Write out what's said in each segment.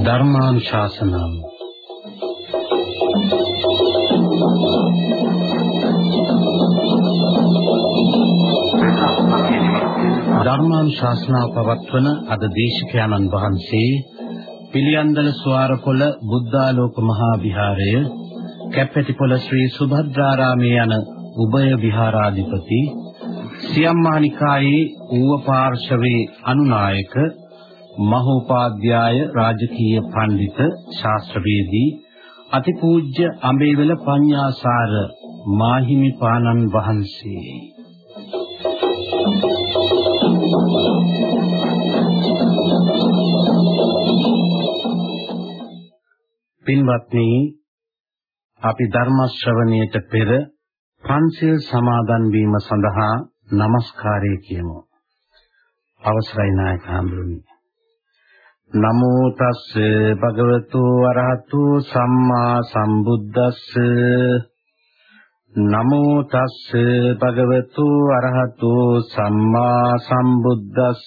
ධර්මානුශාසනාව. ධර්මානුශාසනාව පවත්වන අද දේශකයන්න් වහන්සේ පිළියන්දල ස්වාරපොළ බුද්ධාලෝක මහා විහාරය කැප්පැටිපොළ ශ්‍රී සුභද්‍රාරාමයේ යන උභය විහාරාධිපති සියම්මානිකායේ ඌව පාර්ශවයේ අනුනායක මහෝපාද්‍යය රාජකීය පඬිත ශාස්ත්‍රවේදී අතිපූජ්‍ය අඹේවල පඤ්ඤාසාර මාහිමි පානන් වහන්සේ. පින්වත්නි අපි ධර්ම ශ්‍රවණයට පෙර පන්සිල් සමාදන් වීම සඳහා নমස්කාරය කියමු. අවසරයි නායක හඳුනි නමෝ තස්ස භගවතු අරහතු සම්මා සම්බුද්දස්ස. නමෝ තස්ස භගවතු අරහතු සම්මා සම්බුද්දස්ස.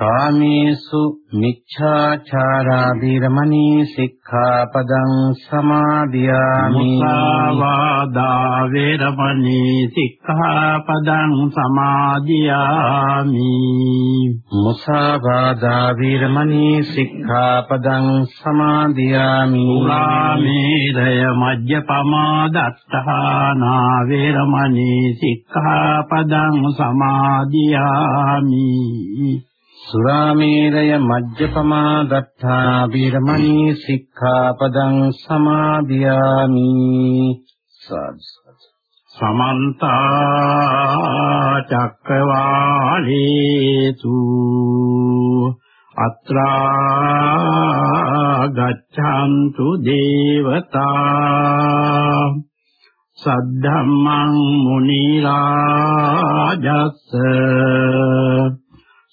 කාමේසු මිච්ඡාචාරා වීරමණී සික්ඛාපදං සමාදියාමි. මුසාවාදා වේරමණී සික්ඛාපදං සමාදියාමි. මුසාවාදා වීරමණී සික්ඛාපදං සමාදියාමි. උලාමේරය මජ්ජපමා දත්තානා වේරමණී සික්ඛාපදං සමාදියාමි සුරාමේරය මජ්ජපමා දත්තා වීරමණී සික්ඛාපදං සමාදියාමි සමන්ත චක්කවාලේසු අත්‍රා ගච්ඡන්තු දේවතා සද්ධම්මං මුනි රාජස්ස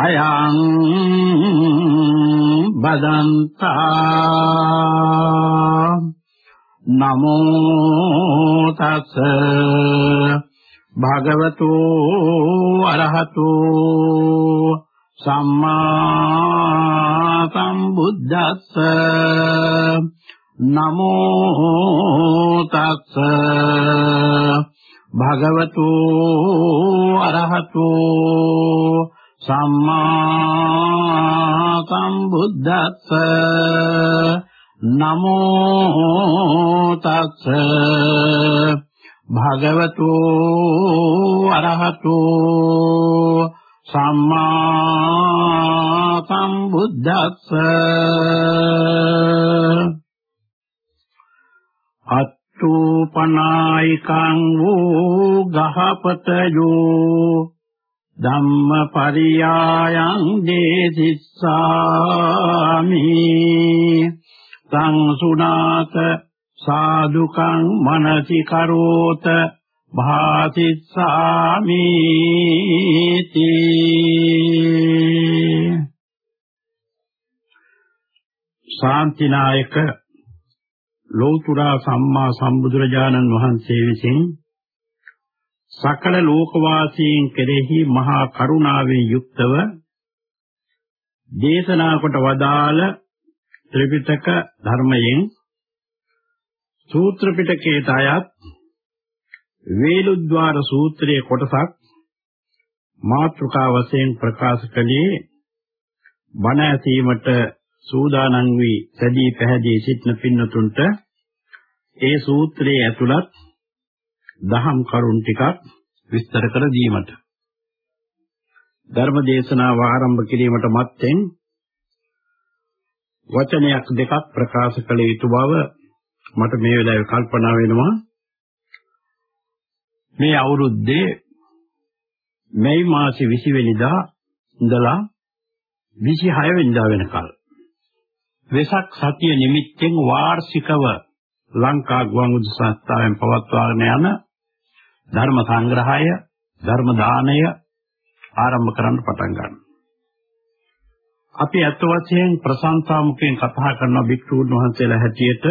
අයං බදන්තා නමෝ තස් භගවතු අරහතු සම්මා සම්බුද්දස්ස නමෝ තස් භගවතු අරහතු සම්මා සම්බුද්දස්ස නමෝ තස් භගවතු අරහතු සම්මා සම්බුද්දස්ස අත්තුපනායිකං වූ ගහපතයෝ ධම්මපරියායං දේසිස්සාමි. සංසුනාත සාදුකං මනසි කරෝත භාතිස්සාමි ශාන්තිනායක ලෝතුරා සම්මා සම්බුදුරජාණන් වහන්සේ විසින් සකල ලෝකවාසීන් කෙරෙහි මහා කරුණාවෙන් යුක්තව දේශනා කොට වදාළ ත්‍රිපිටක ධර්මයෙන් සූත්‍ර පිටකයට අයත් වේලුද්්වාර සූත්‍රයේ කොටසක් මාතෘකා වශයෙන් ප්‍රකාශ කළේ බණ ඇසීමට සූදානම් වී සැදී පැහැදී සිටින පින්නතුන්ට ඒ සූත්‍රයේ ඇතුළත් දහම් කරුණ ටිකක් විස්තර කර දීමට. ධර්ම දේශනාව ආරම්භ කිරීමට මත්තෙන් වචනයක් දෙකක් ප්‍රකාශ කළ යුතු බව මට මේ වෙලාවේ කල්පනා වෙනවා. මේ අවුරුද්දේ මැයි මාසේ 20 වෙනිදා ඉඳලා 26 වෙනිදා වෙනකල් වෙසක් සතිය නිමිත්තෙන් වාර්ෂිකව ලංකා ගුවන්විදුලි සංස්ථාවෙන් පවත්වාගෙන යන ධර්ම සංග්‍රහය ධර්ම දානය ආරම්භ කරන්න පටන් ගන්නවා. අපි අත් වශයෙන් ප්‍රශංසා මුඛයෙන් කතා කරන භික්ෂුන් වහන්සේලා හැටියට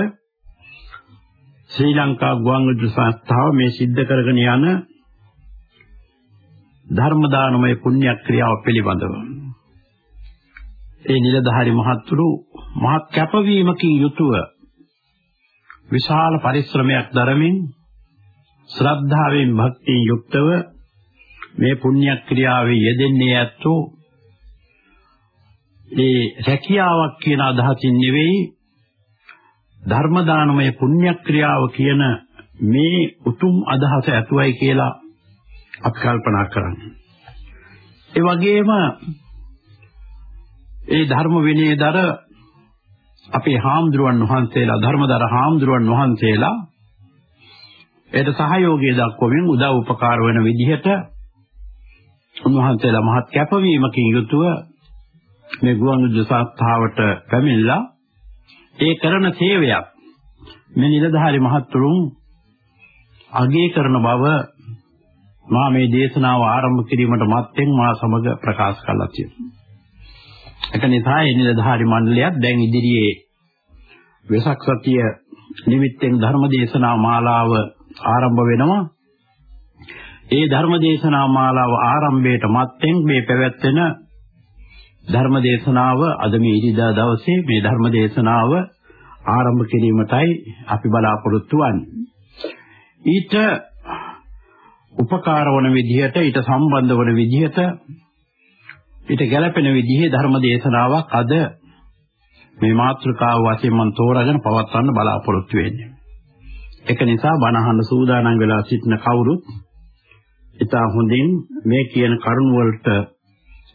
ශ්‍රී ලංකා ගුවන්විදුලි සංස්ථාව මේ සිද්ධ කරගෙන යන ධර්ම දානමය පුණ්‍ය ක්‍රියාව පිළිබඳව ඒ නිලධාරි මහත්තුරු මහත් කැපවීමකින් යුතුව විශාල පරිශ්‍රමයක් දරමින් ශ්‍රද්ධාවෙන් භක්තියෙන් යුක්තව මේ පුණ්‍ය ක්‍රියාවේ යෙදෙන්නේ ඇත්තෝ ඒ රැකියාවක් කියන අදහසින් නෙවෙයි ධර්ම දානමය පුණ්‍ය ක්‍රියාව කියන මේ උතුම් අදහස ඇතුවයි කියලා අපි කල්පනා කරන්නේ. ඒ වගේම ඒ ධර්ම විනයදර අපේ හාමුදුරුවන් වහන්සේලා ධර්මදර හාමුදුරුවන් වහන්සේලා ඒට සහයෝගය දක්වමින් උදව් උපකාර වෙන විදිහට උන්වහන්සේලා මහත් කැපවීමකින් යුතුව මේ ගුවන්විදුලි සංස්ථාවට පැමිණලා ඒ කරන සේවයක් මේ නිලධාරි මහත්තුරුන් අගය කරන බව මා මේ දේශනාව ආරම්භ කිරීමට මත්තෙන් මා සමග ප්‍රකාශ කළා තියෙනවා. ඒක නිසා ඒ නිලධාරි මණ්ඩලයත් දැන් ඉදිරියේ වෙසක් සතිය නිමිත්තෙන් ධර්ම දේශනා මාලාව ආරම්භ වෙනවා. ඒ ධර්ම දේශනා මාලාව ආරම්භයට මත්තෙන් මේ පැවැත්වෙන ධර්ම දේශනාව අද මේ ඉරිදා දවසේ මේ ධර්ම දේශනාව ආරම්භ කිරීමටයි අපි බලාපොරොත්තු වෙන්නේ. ඊට උපකාර වන විදිහට ඊට සම්බන්ධ වන විදිහට ඊට ගැළපෙන විදිහේ ධර්ම දේශනාවක් අද මේ මාතෘකාව වශයෙන් මම තෝරාගෙන පවත්වන්න බලාපොරොත්තු වෙන්නේ. ඒක නිසා බණ අහන්න සූදානම් වෙලා සිටින කවුරුත් ඉතා හොඳින් මේ කියන කරුණ වලට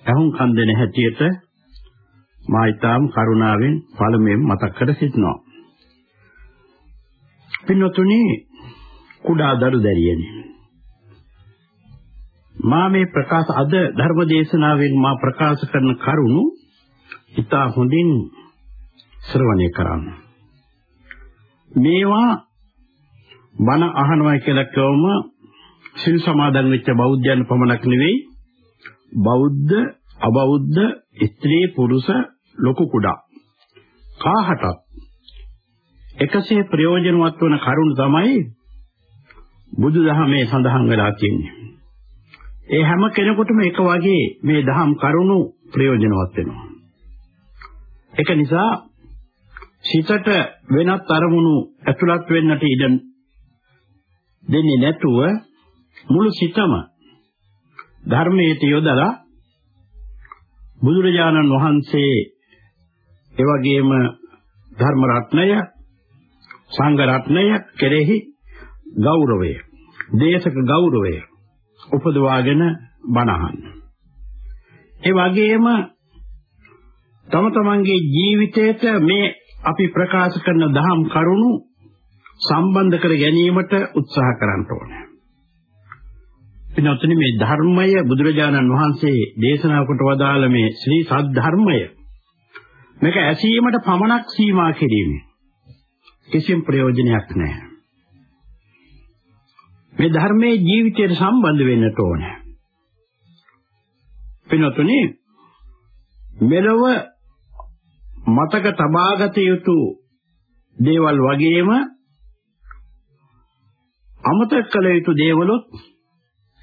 අහුම්කම් දෙන හැටියට මා ඊටාම් කරුණාවෙන් පළමුවෙන් මතක් කර සිටිනවා. පින්වතුනි කුඩා දරු දැරියනි. මා මේ ප්‍රකාශ අද ධර්ම දේශනාවෙන් මා ප්‍රකාශ කරන කරුණු ඊටා හොඳින් ශ්‍රවණය කරන්න. මේවා බණ අහනවා කියලා කියවම සිල් සමාදන් වෙච්ච බෞද්ධයන් පමණක් නෙවෙයි බෞද්ධ අබෞද්ධ ස්ත්‍රී පුරුෂ ලොකු කුඩා කාහටත් එකසේ ප්‍රයෝජනවත් වන කරුණ තමයි බුදුදහමේ සඳහන් වෙලා තියෙන්නේ. ඒ හැම කෙනෙකුටම එක වගේ මේ දහම් කරුණු ප්‍රයෝජනවත් වෙනවා. ඒක නිසා සිතට වෙනත් අරමුණු ඇතුළත් වෙන්නට ඉඩ දෙන්නේ නැතුව මුළු සිතම ධර්මයට යොදලා බුදුරජාණන් වහන්සේ එවැගේම ධර්ම රත්නය සංඝ රත්නය කෙරෙහි ගෞරවය දේශක ගෞරවය උපදවාගෙන බණහන්. ඒ වගේම තම තමන්ගේ ජීවිතයට මේ අපි ප්‍රකාශ කරන දහම් කරුණු සම්බන්ධ කර ගැනීමට උත්සාහ කරන්න ඕනේ. පින්වත්නි මේ ධර්මය බුදුරජාණන් වහන්සේ දේශනා කොට වදාළ මේ ශ්‍රී සද්ධර්මය මේක ඇසීමට පමණක් සීමා කිරීමේ කිසිම ප්‍රයෝජනයක් නැහැ. මේ ධර්මයේ ජීවිතයට සම්බන්ධ වෙන්නට ඕනේ. පින්වත්නි මෙලොව මතක තබාගත යුතු දේවල් වගේම අමතක කළ යුතු දේවලුත්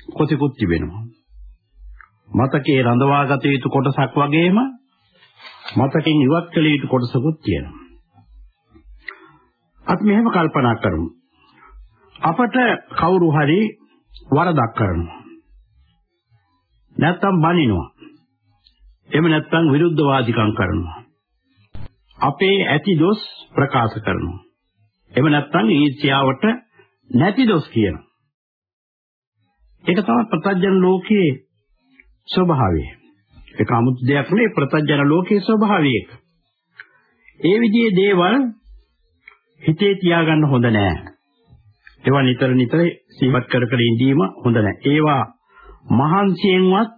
කොතිකුත් තිබෙනවා. මතකයේ රඳවාගත යුතු කොටසක් වගේම මතකෙන් ඉවත් කළ යුතු කොටසකුත් තියෙනවා. අපි මෙහෙම කල්පනා කරමු. අපට කවුරු හරි වරදක් කරනවා. නැත්තම් බනිනවා. එහෙම නැත්තම් විරුද්ධවාදිකම් කරනවා. අපේ ඇති දොස් ප්‍රකාශ කරනවා. එහෙම නැත්තම් ඊර්ෂ්‍යාවට නැති දොස් කියනවා. ඒක තමයි ප්‍රත්‍යජන ලෝකයේ ස්වභාවය. ඒක 아무ත් දෙයක් නෙවෙයි ප්‍රත්‍යජන ලෝකයේ ස්වභාවය. ඒ විදිහේ දේවල් හිතේ තියාගන්න හොඳ නෑ. ඒවා නිතර නිතර සිහිපත් කර කර ඉඳීම හොඳ නෑ. ඒවා මහන්සියෙන්වත්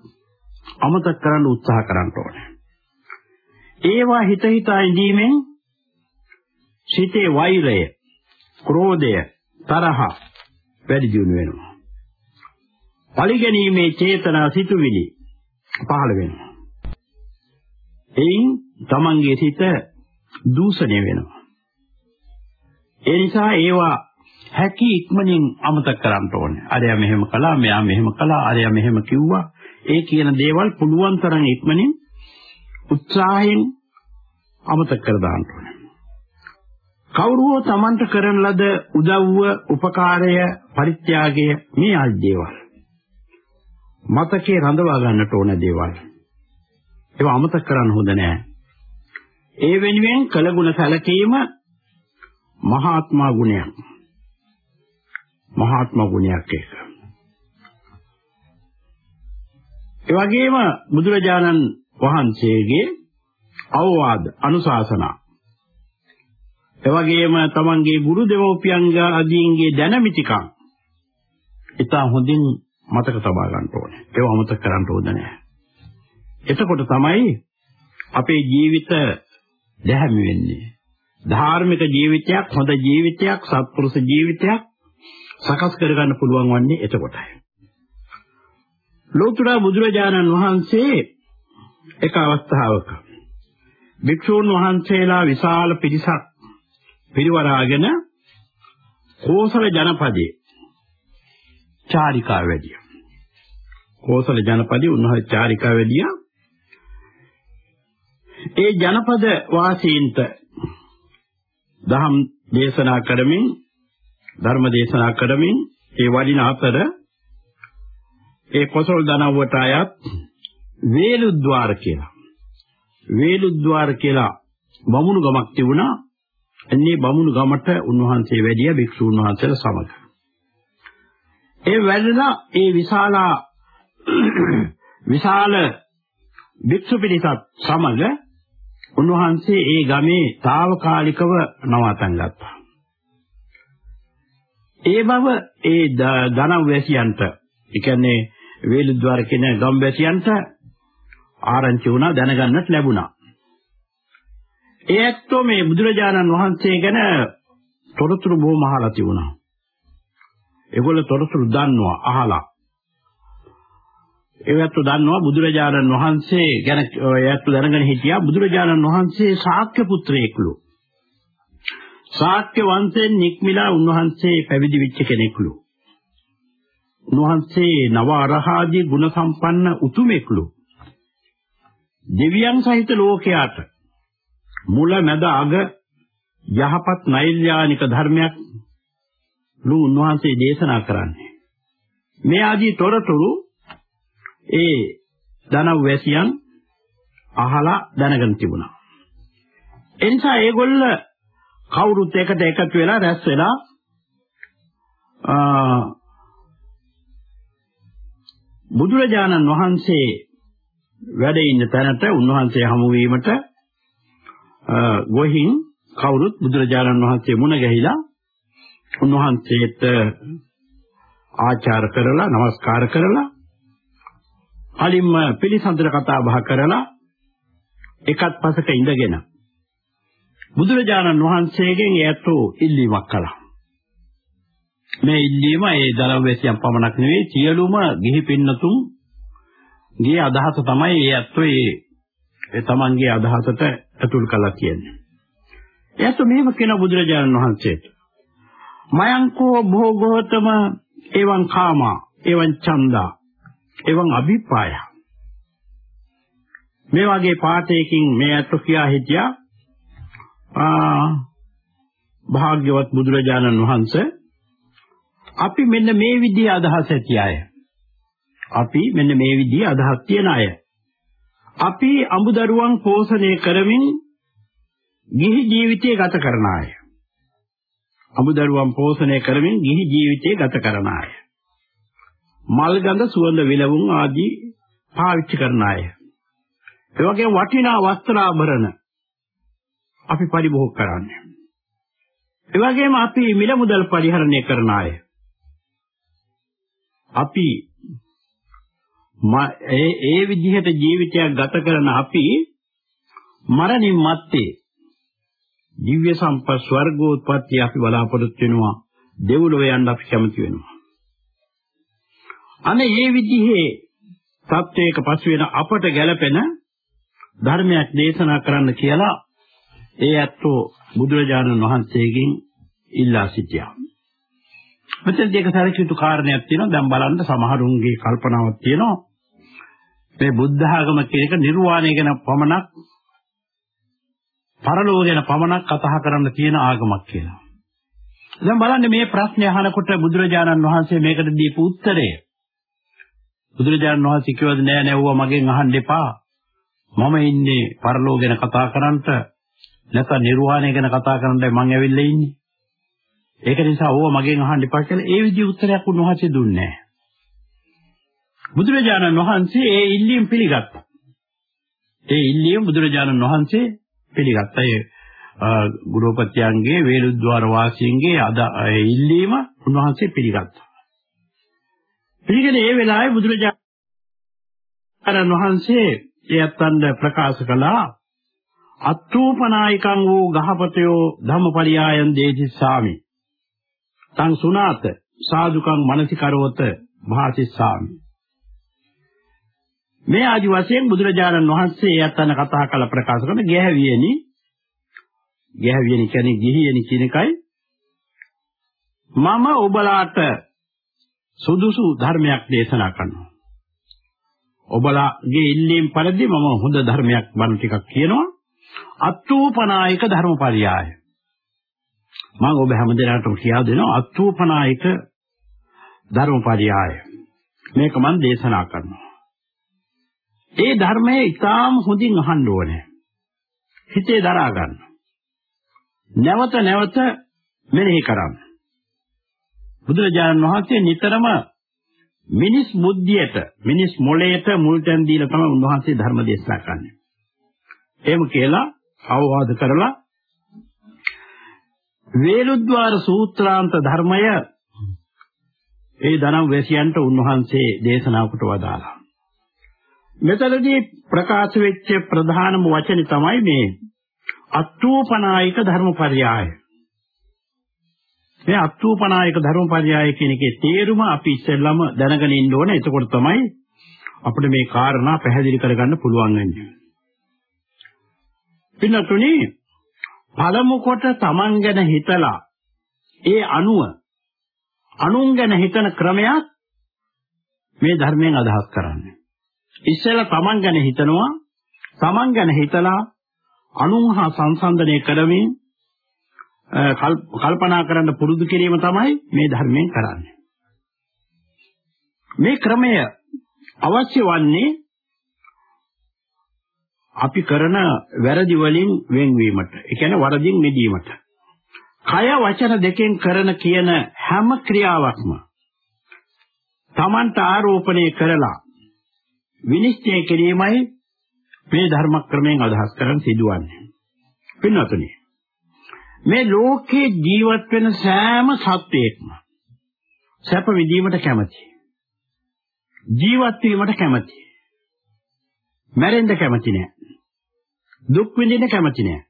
අමතක කරන්න උත්සාහ කරන්න ඕනේ. ඒවා හිත හිතා ඉඳීමෙන් සිතේ වෛරය, ක්‍රෝධය, තරහ වැඩි දියුණු වෙනවා. පරිගැනීමේ චේතනා සිතුවිලි පහළ වෙනවා. එයින් තමන්ගේ සිත දූෂණය වෙනවා. ඒ නිසා ඒවා හැකි ඉක්මනින් අමතක කරන්න ඕනේ. අරයා මෙහෙම කළා, මෙයා මෙහෙම කළා, අරයා මෙහෙම කිව්වා. ඒ කියන දේවල් පුළුවන් තරම් ඉක්මනින් උත්සාහයෙන් අමතක කර දාන්න ඕනේ. කවුරුව Tamanට කරන ලද උදව්ව, උපකාරය, පරිත්‍යාගය මේ ආදී දේවල්. මතකේ රඳවා ගන්නට ඕන දේවල්. ඒවා අමතක කරන්න හොඳ නෑ. ඒ වෙනුවෙන් කළගුණ සැලකීම මහාත්මා ගුණයක්. මහාත්මා ගුණයක් ඒක. ඒ වගේම බුදුරජාණන් වහන්සේගේ අවවාද අනුශාසනා එවැගේම තමන්ගේ ගුරු දෙමෝපියන්ගේ අදීන්ගේ දැනමිතිකම් ඉතා හොඳින් මතක තබා ගන්න ඕනේ. ඒව අමතක කරන්න ඕද නැහැ. එතකොට තමයි අපේ ජීවිත දැහැමි වෙන්නේ. ධාර්මික ජීවිතයක්, හොඳ ජීවිතයක්, සත්පුරුෂ ජීවිතයක් සකස් කරගන්න පුළුවන් වන්නේ එතකොටයි. ලෝතර බුදුරජාණන් වහන්සේ එක අවස්ථාවක භික්ෂූන් වහන්සේලා විශාල පිරිසක් පිරිවරාගෙන කෝසල ජනපදයේ චාරිකා වැඩිය. කෝසල ජනපදයේ උන්වහන්සේ චාරිකා වැඩිය. ඒ ජනපද වාසීන්ට දහම් දේශනා කරමින් ධර්ම දේශනා කරමින් ඒ වඩින අතර ඒ කොසල් දනව්වට අයත් වේලුද්්වාර කියලා. වේලුද්්වාර කියලා බමුණු ගමක් තිබුණා. එන්නේ බමුණු ගමට උන්වහන්සේ වැඩිය භික්ෂූන් වහන්සේලා සමග. ඒ වැඩලා ඒ විශාලා විශාල භික්ෂු පිරිසත් සමග උන්වහන්සේ ඒ ගමේ తాවකාලිකව නවතන් ගත්තා. ඒ බව ඒ ධනව වැසියන්ට, ඒ කියන්නේ වේලුද්වාර කියන ගම් වැසියන්ට ආරංචි වුණා දැනගන්නට ලැබුණා. ඒ ඇත්තෝ මේ බුදුරජාණන් වහන්සේ ගැන තොරතුරු බොහොම අහලා තිබුණා. ඒගොල්ලෝ තොරතුරු දන්නවා අහලා. ඒවත් දන්නවා බුදුරජාණන් වහන්සේ ගැන ඒත් දැනගෙන හිටියා බුදුරජාණන් වහන්සේ ශාක්‍ය පුත්‍රයෙක්ලු. ශාක්‍ය වංශයෙන් නික්මිලා උන්වහන්සේ පැවිදි වෙච්ච කෙනෙක්ලු. උන්වහන්සේ නව අරහාදී ගුණ සම්පන්න උතුමෙක්ලු. දෙවියන් සහිත ලෝකයාට මුල මැද අග යහපත් නෛර්යානික ධර්මයක් ලු උන්වහන්සේ දේශනා කරන්නේ. මේ ආදී තොරතුරු ඒ දනව් වැසියන් අහලා දැනගෙන තිබුණා. එනිසා ඒගොල්ල කවුරුත් එකට එකතු වෙලා රැස් වෙලා බුදුරජාණන් වහන්සේ වැඩ ඉන්න තැනට උන්වහන්සේ හමු වීමට ගොහින් කවුරුත් බුදුරජාණන් වහන්සේ මුණ ගැහිලා උන්වහන්සේට ආචාර කරලා নমස්කාර කරලා කලින්ම පිළිසඳර කතා බහ කරලා එකත් පසක ඉඳගෙන බුදුරජාණන් වහන්සේගෙන් ඒත්තු ඉල්ලීමක් කළා. මේ ඉල්ලීම ඒ දලවැසියන් පමණක් නෙවෙයි සියලුම ගිහි පින්නතුන් ගේ අදහස තමයි ඒ ඇත්තෝ ඒ තමන්ගේ අදහසට ඇතුල් කළා කියන්නේ. එයත් මෙහෙම කියන බුදුරජාණන් වහන්සේට මයංකෝ භෝගෝතම එවං කාමා එවං ඡන්දා එවං අභිපාය. මේ වගේ පාඨයකින් මේ අත්ව කියා හිටියා ආ භාග්‍යවත් බුදුරජාණන් වහන්සේ අපි මෙන්න මේ විදිහේ අදහස් ඇති අය. අපි මෙන්න මේ විදිහේ අදහස් තියන අය. අපි අමුදරුවන් පෝෂණය කරමින් ගිහි ජීවිතය ගත කරන අය අමුදරුවන් පෝෂණය කරමින් ගිහි ජීවිතය ගත කරන අය මල් ගඳ සුවඳ විලවුන් ආදී පාවිච්චි කරන අය. ඒ වගේම වටිනා වස්ත්‍ර ආභරණ අපි පරිභෝග කරන්නේ. ඒ වගේම අපි මිල මුදල් පරිහරණය කරන අය. අපි ඒ ඒ විදිහට ජීවිතයක් ගත කරන අපි මරණින් මත්තේ දිව්‍ය සම්පත් ස්වර්ගෝත්පත්ති අපි බලාපොරොත්තු වෙනවා දෙව්ලොව යන්න අපි කැමති වෙනවා අනේ මේ විදිහේ සත්‍යයක පසු වෙන අපට ගැළපෙන ධර්මයක් දේශනා කරන්න කියලා ඒ ඇත්තෝ බුදුරජාණන් වහන්සේගෙන් ඉල්ලා සිටියා. මෙතන දෙක සැලකියුතු කාරණයක් තියෙනවා. දැන් බලන්න සමහරුන්ගේ කල්පනාවක් තියෙනවා. මේ බුද්ධ ආගම කියන එක නිර්වාණය ගැන පමණක් පරලෝක ගැන පමණක් කතා කරන්න තියෙන ආගමක් කියලා. දැන් බලන්න මේ ප්‍රශ්නේ අහනකොට බුදුරජාණන් වහන්සේ මේකට දීපු උත්තරය බුදුරජාණන් වහන්සේ කිව්වද නෑ නෑවුවා මගෙන් අහන්න එපා. මම ඉන්නේ පරලෝක ගැන කතා කරන්නට නැත්නම් නිර්වාණය ගැන කතා කරන්නයි මං ඇවිල්ලා ඉන්නේ. ඒක නිසා ඕව මගෙන් අහන්න එපා කියලා ඒ විදිහ උත්තරයක් උන්වහන්සේ දුන්නේ නෑ. බුදුරජාණන් වහන්සේ ඒ ඉල්ලීම පිළිගත්තා. ඒ ඉල්ලීම බුදුරජාණන් වහන්සේ පිළිගත්තා. ඒ ගුරුපත්‍යයන්ගේ වේලුද්්වාර වාසීන්ගේ අද ඉල්ලීම උන්වහන්සේ පිළිගත්තා. පිළිගෙන ඒ වෙලාවේ බුදුරජාණන් වහන්සේ එයත්න්ද ප්‍රකාශ කළා අත්ූපනායිකං වූ ගහපතයෝ ධම්මපරියායන් දේතිස්සාමි තං සුනාත සාදුකං මනසිකරවත භාසිස්සාමි මේ ආදි වශයෙන් බුදුරජාණන් වහන්සේ එයත්න කතා කළ ප්‍රකාශ කරන ගැහැවියනි ගැහැවියනි කියන්නේ ගිහියනි කියන එකයි මම ඔබලාට සුදුසු ධර්මයක් දේශනා කරනවා. ඔබලාගේ ඉල්ලීම් පරිදි මම හොඳ ධර්මයක් බණ ටිකක් කියනවා. අත්ූපනායක ධර්මපරියාය. මම ඔබ හැමදෙනාටම කියා දෙනවා අත්ූපනායක ධර්මපරියාය. මේක මම දේශනා කරනවා. ඒ ධර්මයේ ඊටාම් හොඳින් අහන්න ඕනේ. හිතේ දරා ගන්න. නැවත නැවත මෙනෙහි කරන්න. බුදුරජාණන් වහන්සේ නිතරම මිනිස් බුද්ධියට මිනිස් මොළයට මුල් තැන් දීලා තමයි උන්වහන්සේ ධර්ම දේශනා කරන්නේ. එහෙම කියලා අවවාද කරලා වේලුද්්වාර සූත්‍රාන්ත ධර්මය ඒ ධනම් වැසියන්ට උන්වහන්සේ දේශනා කොට වදාළා. මෙතනදී ප්‍රකාශ වෙච්ච ප්‍රධානම වචනේ තමයි මේ අත්ූපනායික ධර්මපරියාය. මේ අත්ූපනායක ධර්මපරියාය කියන එකේ තේරුම අපි ඉස්සෙල්ලාම දැනගෙන ඉන්න ඕනේ. එතකොට තමයි අපිට මේ කාරණා පැහැදිලි කරගන්න පුළුවන් වෙන්නේ. පින්නතුනි පළමු කොට Taman ගැන හිතලා ඒ අනුව අනුන් ගැන හිතන ක්‍රමයක් මේ ධර්මයෙන් අදහස් කරන්නේ. ඉස්සෙල්ලා Taman ගැන හිතනවා Taman ගැන හිතලා අනුන් හා සංසන්දනය කරමින් කල්පනා කරන්න පුරුදු කිරීම තමයි මේ ධර්මයෙන් කරන්නේ. මේ ක්‍රමය අවශ්‍ය වන්නේ අපි කරන වැරදි වලින් වෙන්වීමට. ඒ කියන්නේ වරදින් මිදීමට. කය වචන දෙකෙන් කරන කියන හැම ක්‍රියාවක්ම Tamanta ආරෝපණය කරලා විනිශ්චය කිරීමයි මේ ධර්ම ක්‍රමයෙන් අදහස් කරන් සිදුවන්නේ. පින්වතුනි මේ ලෝකේ ජීවත් වෙන සෑම සත්වයක්ම සැප විඳීමට කැමතියි. ජීවත් වීමට කැමතියි. මැරෙන්න කැමති නෑ. දුක් විඳින්න කැමති නෑ.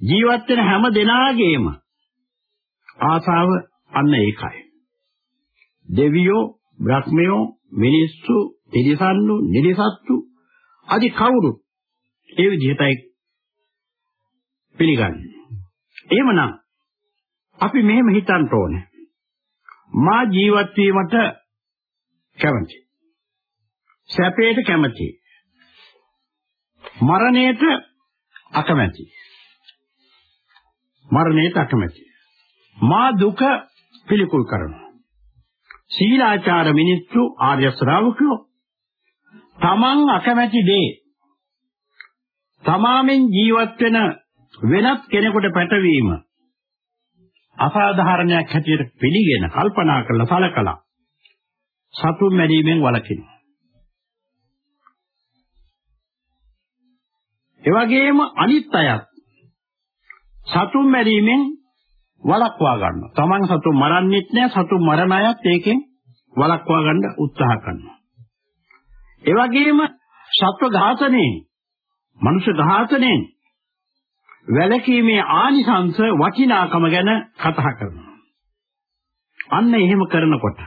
ජීවත් වෙන හැම දෙනාගේම ආසාව අන්න ඒකයි. දෙවියෝ, බ්‍රහ්මයෝ, මිනිස්සු, තිරිසන්නු, නිරිසත්තු আদি කවුරු ඒ විදිහටයි පිළිගන්නේ. එහෙමනම් අපි මෙහෙම හිතන්න ඕනේ. මා ජීවත් වීමට කැමති. සැපයට කැමති. මරණයට අකමැති. මරණයට අකමැති. මා දුක පිළිකුල් කරනවා. සීලාචාර මිනිස්සු ආර්ය ශ්‍රාවකයෝ තමන් අකමැති දේ තමාමෙන් ජීවත් වෙන වෙනත් කෙනෙකුට පැටවීම අසාධාරණයක් හැටියට පිළිගෙන කල්පනා කරලා සලකලා සතුන් මැරීමෙන් වළකිනවා. ඒ වගේම අනිත් අයත් සතුන් මැරීමෙන් වළක්වා ගන්නවා. Taman සතුන් මරන්නෙත් නෑ සතුන් මරණ අයත් ඒකෙන් වළක්වා ගන්න උත්සාහ කරනවා. ඒ වගේම සත්ව ඝාතනයෙන්, මනුෂ්‍ය ඝාතනයෙන් වැළකීමේ ආනිසංස වටිනාකම ගැන කතා කරනවා. අන්න එහෙම කරනකොට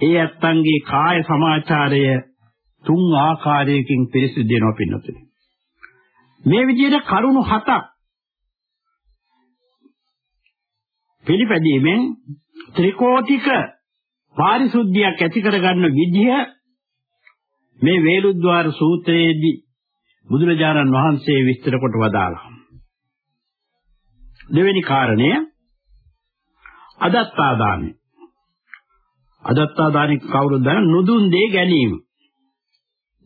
ඒ ඇත්තන්ගේ කාය සමාචාරය තුන් ආකාරයකින් පිරිසිදු වෙනවා පින්නතුනි. මේ විදිහට කරුණු හතක් පිළිපැදීමෙන් ත්‍රිකෝටික පාරිශුද්ධියක් ඇති කරගන්න විදිහ මේ වේලුද්්වාර සූත්‍රයේදී බුදුරජාණන් වහන්සේ විස්තර කොට වදාළා. දෙවෙනි කාරණය අදත්තාදානයි. අදත්තාදානි කවුරුද දන්න නුදුන් දේ ගැනීම.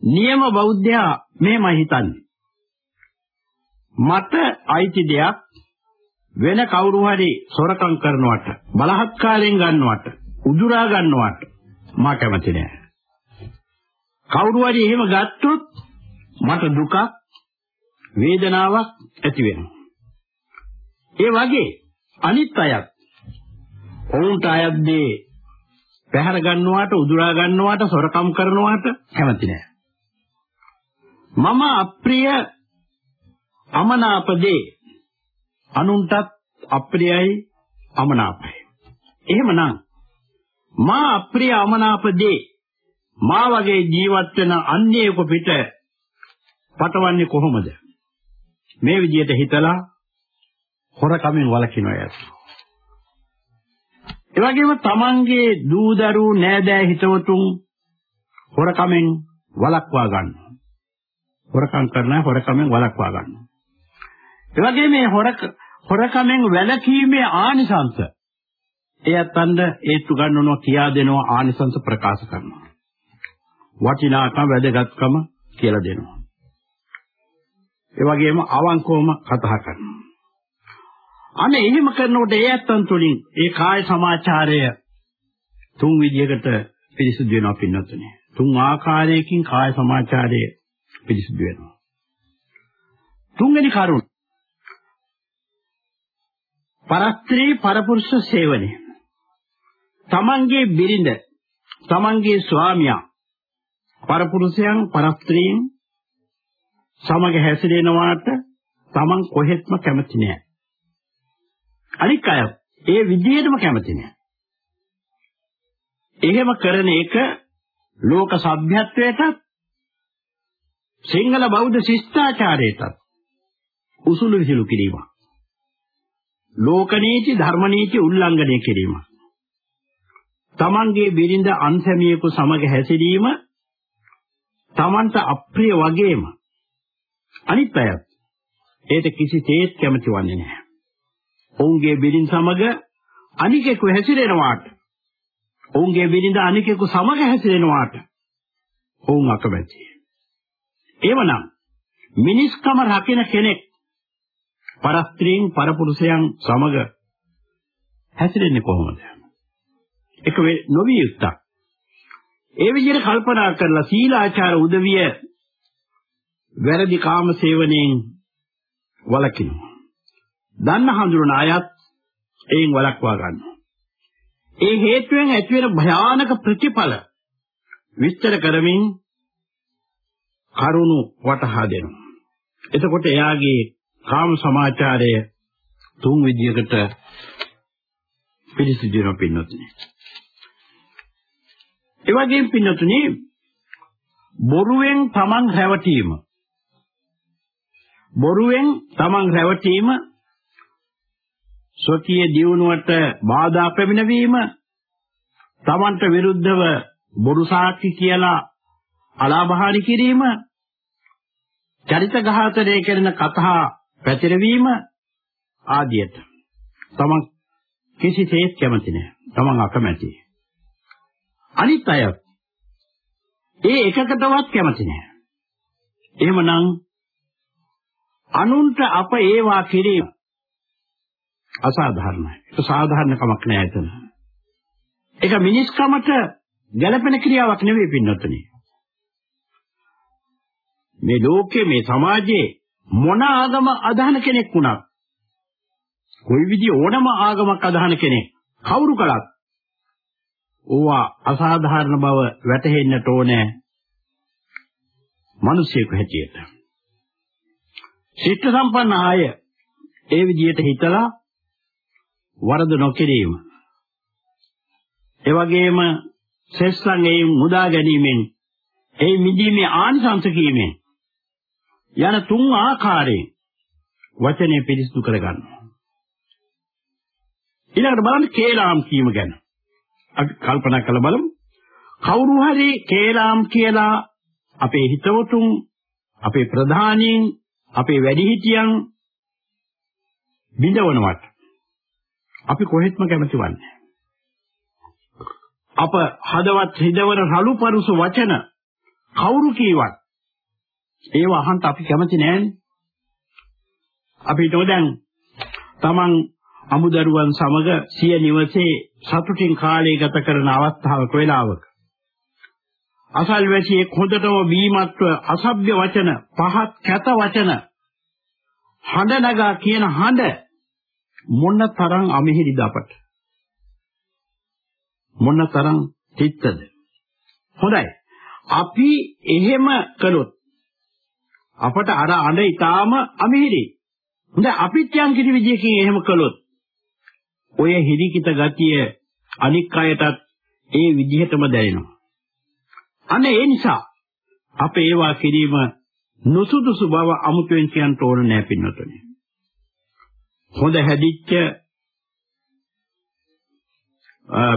නියම බෞද්ධයා මෙහෙමයි හිතන්නේ. මට අයිති දෙයක් වෙන කවුරු හරි සොරකම් කරනවට බලහත්කාරයෙන් ගන්නවට උදුරා ගන්නවට මා කැමති නෑ. කවුරු හරි එහෙම ගත්තොත් මට දුකක් වේදනාවක් ඇති වෙනවා. ඒ වගේ අනිත් අයත් ඔවුන්ට අයත් දේ පැහැර ගන්නවාට උදුරා ගන්නවාට සොරකම් කරනවාට කැමති නෑ. මම අප්‍රිය අමනාපදේ අනුන්ටත් අප්‍රියයි අමනාපයි. එහෙමනම් මා අප්‍රිය අමනාපදේ මා වගේ ජීවත් වෙන අන්‍යයෙකු පිට පටවන්නේ කොහොමද? මේ විදිහට හිතලා හොරකමින් වළකිනවා යත්. ඒ වගේම තමන්ගේ දූ දරු නෑදෑ හිතවතුන් හොරකමින් වළක්වා ගන්නවා. හොරකම් කරන හොරකමින් වළක්වා ගන්නවා. ඒ වගේම මේ හොරක හොරකමෙන් වැළකීමේ ආනිසංස එයත් අන්න ඒත්තු ගන්නනවා කියා දෙනවා ආනිසංස ප්‍රකාශ කරනවා. වටිනාකම වැදගත්කම කියලා දෙනවා. ඒ වගේම අවංකවම කතා කරනවා. අනේ එහෙම කරනකොට ඒ ඇත්තන් තුලින් ඒ කාය සමාචාරය තුන් විදියකට පිරිසුදු වෙනවා පින්නතුනේ. තුන් ආකාරයකින් කාය සමාචාරය පිරිසුදු වෙනවා. තුන්වෙනි කරුණ පරස්ත්‍රී පරපුරුෂ සේවනය. තමන්ගේ බිරිඳ, තමන්ගේ ස්වාමියා පරපුරුෂයන් පරස්ත්‍රීන් සමග හැසිරෙනවාට තමන් කොහෙත්ම කැමති නෑ. අනික් අය ඒ විදිහටම කැමති නෑ. එහෙම කරන එක ලෝක සભ્યත්වයටත් සිංහල බෞද්ධ ශිෂ්ටාචාරයටත් උසුළු විසුළු කිරීමක්. ලෝක නීති ධර්ම නීති උල්ලංඝනය කිරීමක්. තමන්ගේ බිරිඳ අන්සැමියෙකු සමග හැසිරීම තමන්ට අප්‍රිය වගේම අනිත් අයත් ඒට කිසිසේත් කැමති වන්නේ නැහැ. ඔවුන්ගේ බිරිඳ සමග අනිකෙකු හැසිරෙනවාට ඔවුන්ගේ බිරිඳ අනිකෙකු සමග හැසිරෙනවාට ඔවුන් අකමැතියි. එවනම් මිනිස්කම රකින කෙනෙක් පරස්ත්‍රීන් පරපුරුෂයන් සමග හැසිරෙන්නේ කොහොමද? එක නොවිය යුක්තක්. ඒ විදිහට කල්පනා කරලා සීලාචාර උදවිය වැරදි කාම සේවනයෙන් වළකිනවා. දන්න හඳුනන අයත් එයින් වළක්වා ගන්නවා. ඒ හේතුවෙන් ඇතිවෙන භයානක ප්‍රතිඵල විස්තර කරමින් කරුණු වටහා දෙනවා. එතකොට එයාගේ කාම සමාචාරය තුන් විදියකට පිළිසිදුන පින්නතුනි. ඒ වගේම පින්නතුනි බොරුවෙන් තමන් රැවටීම බොරුවෙන් තමන් රැවටීම ස්වකීය දියුණුවට බාධා පැමිණවීම තමන්ට විරුද්ධව බොරු සාක්ෂි කියලා අලාභහානි කිරීම චරිත ඝාතනය කරන කතා පැතිරවීම ආදියට තමන් කිසිසේත් කැමති නැහැ. තමන් අකමැති. අනිත් අය ඒ එකකටවත් කැමති නැහැ. එහෙමනම් අනුන්ට අප ඒවා කිරීම අසාධාරණයි. ඒක සාධාරණ කමක් නෑ එතන. ඒක මිනිස්කමට ගැළපෙන ක්‍රියාවක් නෙවෙයි පින්නතුනි. මේ ලෝකයේ මේ සමාජයේ මොන ආගම අදහන කෙනෙක් වුණත් කොයි විදිහ ඕනම ආගමක් අදහන කෙනෙක් කවුරු කළත් ඕවා අසාධාරණ බව වැටහෙන්නට ඕනේ මිනිසෙකු හැටියට. ශිෂ්ට සම්පන්න ආය ඒ විදිහට හිතලා වරද නොකිරීම. ඒ වගේම සෙස්සන් ඒ මුදා ගැනීමෙන් ඒ මිදීමේ ආනිසංස කීමෙන් යන තුන් ආකාරයෙන් වචනේ පිරිසිදු කරගන්නවා. ඊළඟට බලන්න කේලාම් කීම ගැන. අපි කල්පනා කරලා බලමු. කවුරු හරි කේලාම් කියලා අපේ හිතවතුන්, අපේ ප්‍රධානීන්, අපේ වැඩිහිටියන් බිඳවනවට අපි කොහෙත්ම කැමති වන්නේ අප හදවත් හිදවන රළු පරුස වචන කවුරු කීවත් ඒව අහන්න අපි කැමති නෑනේ. අපිට දැන් Taman අමුදරුවන් සමග සිය නිවසේ සතුටින් කාලය ගත කරන අවස්ථාවක වෙලාවක අසල්වැසියෙක් හොඳටම බීමත්ව අසභ්‍ය වචන පහත් කැත වචන හඬ නගා කියන හඬ මොන තරම් අමිහිරිද අපට? මොන තරම් තිත්තද? හොඳයි. අපි එහෙම කළොත් අපට අර අඬ ඊටාම අමිහිරි. හොඳ අපිත් යම් කිසි විදියකින් එහෙම කළොත් ඔය හිරිකිත ගතිය අනික් අයටත් ඒ විදිහටම දැනෙනවා. අනේ ඒ නිසා අපේ ඒවා කිරීම නුසුදුසු බව අමුතුවෙන් කියන්න ඕන නෑ පින්නතුනි. හොඳ හැදිච්ච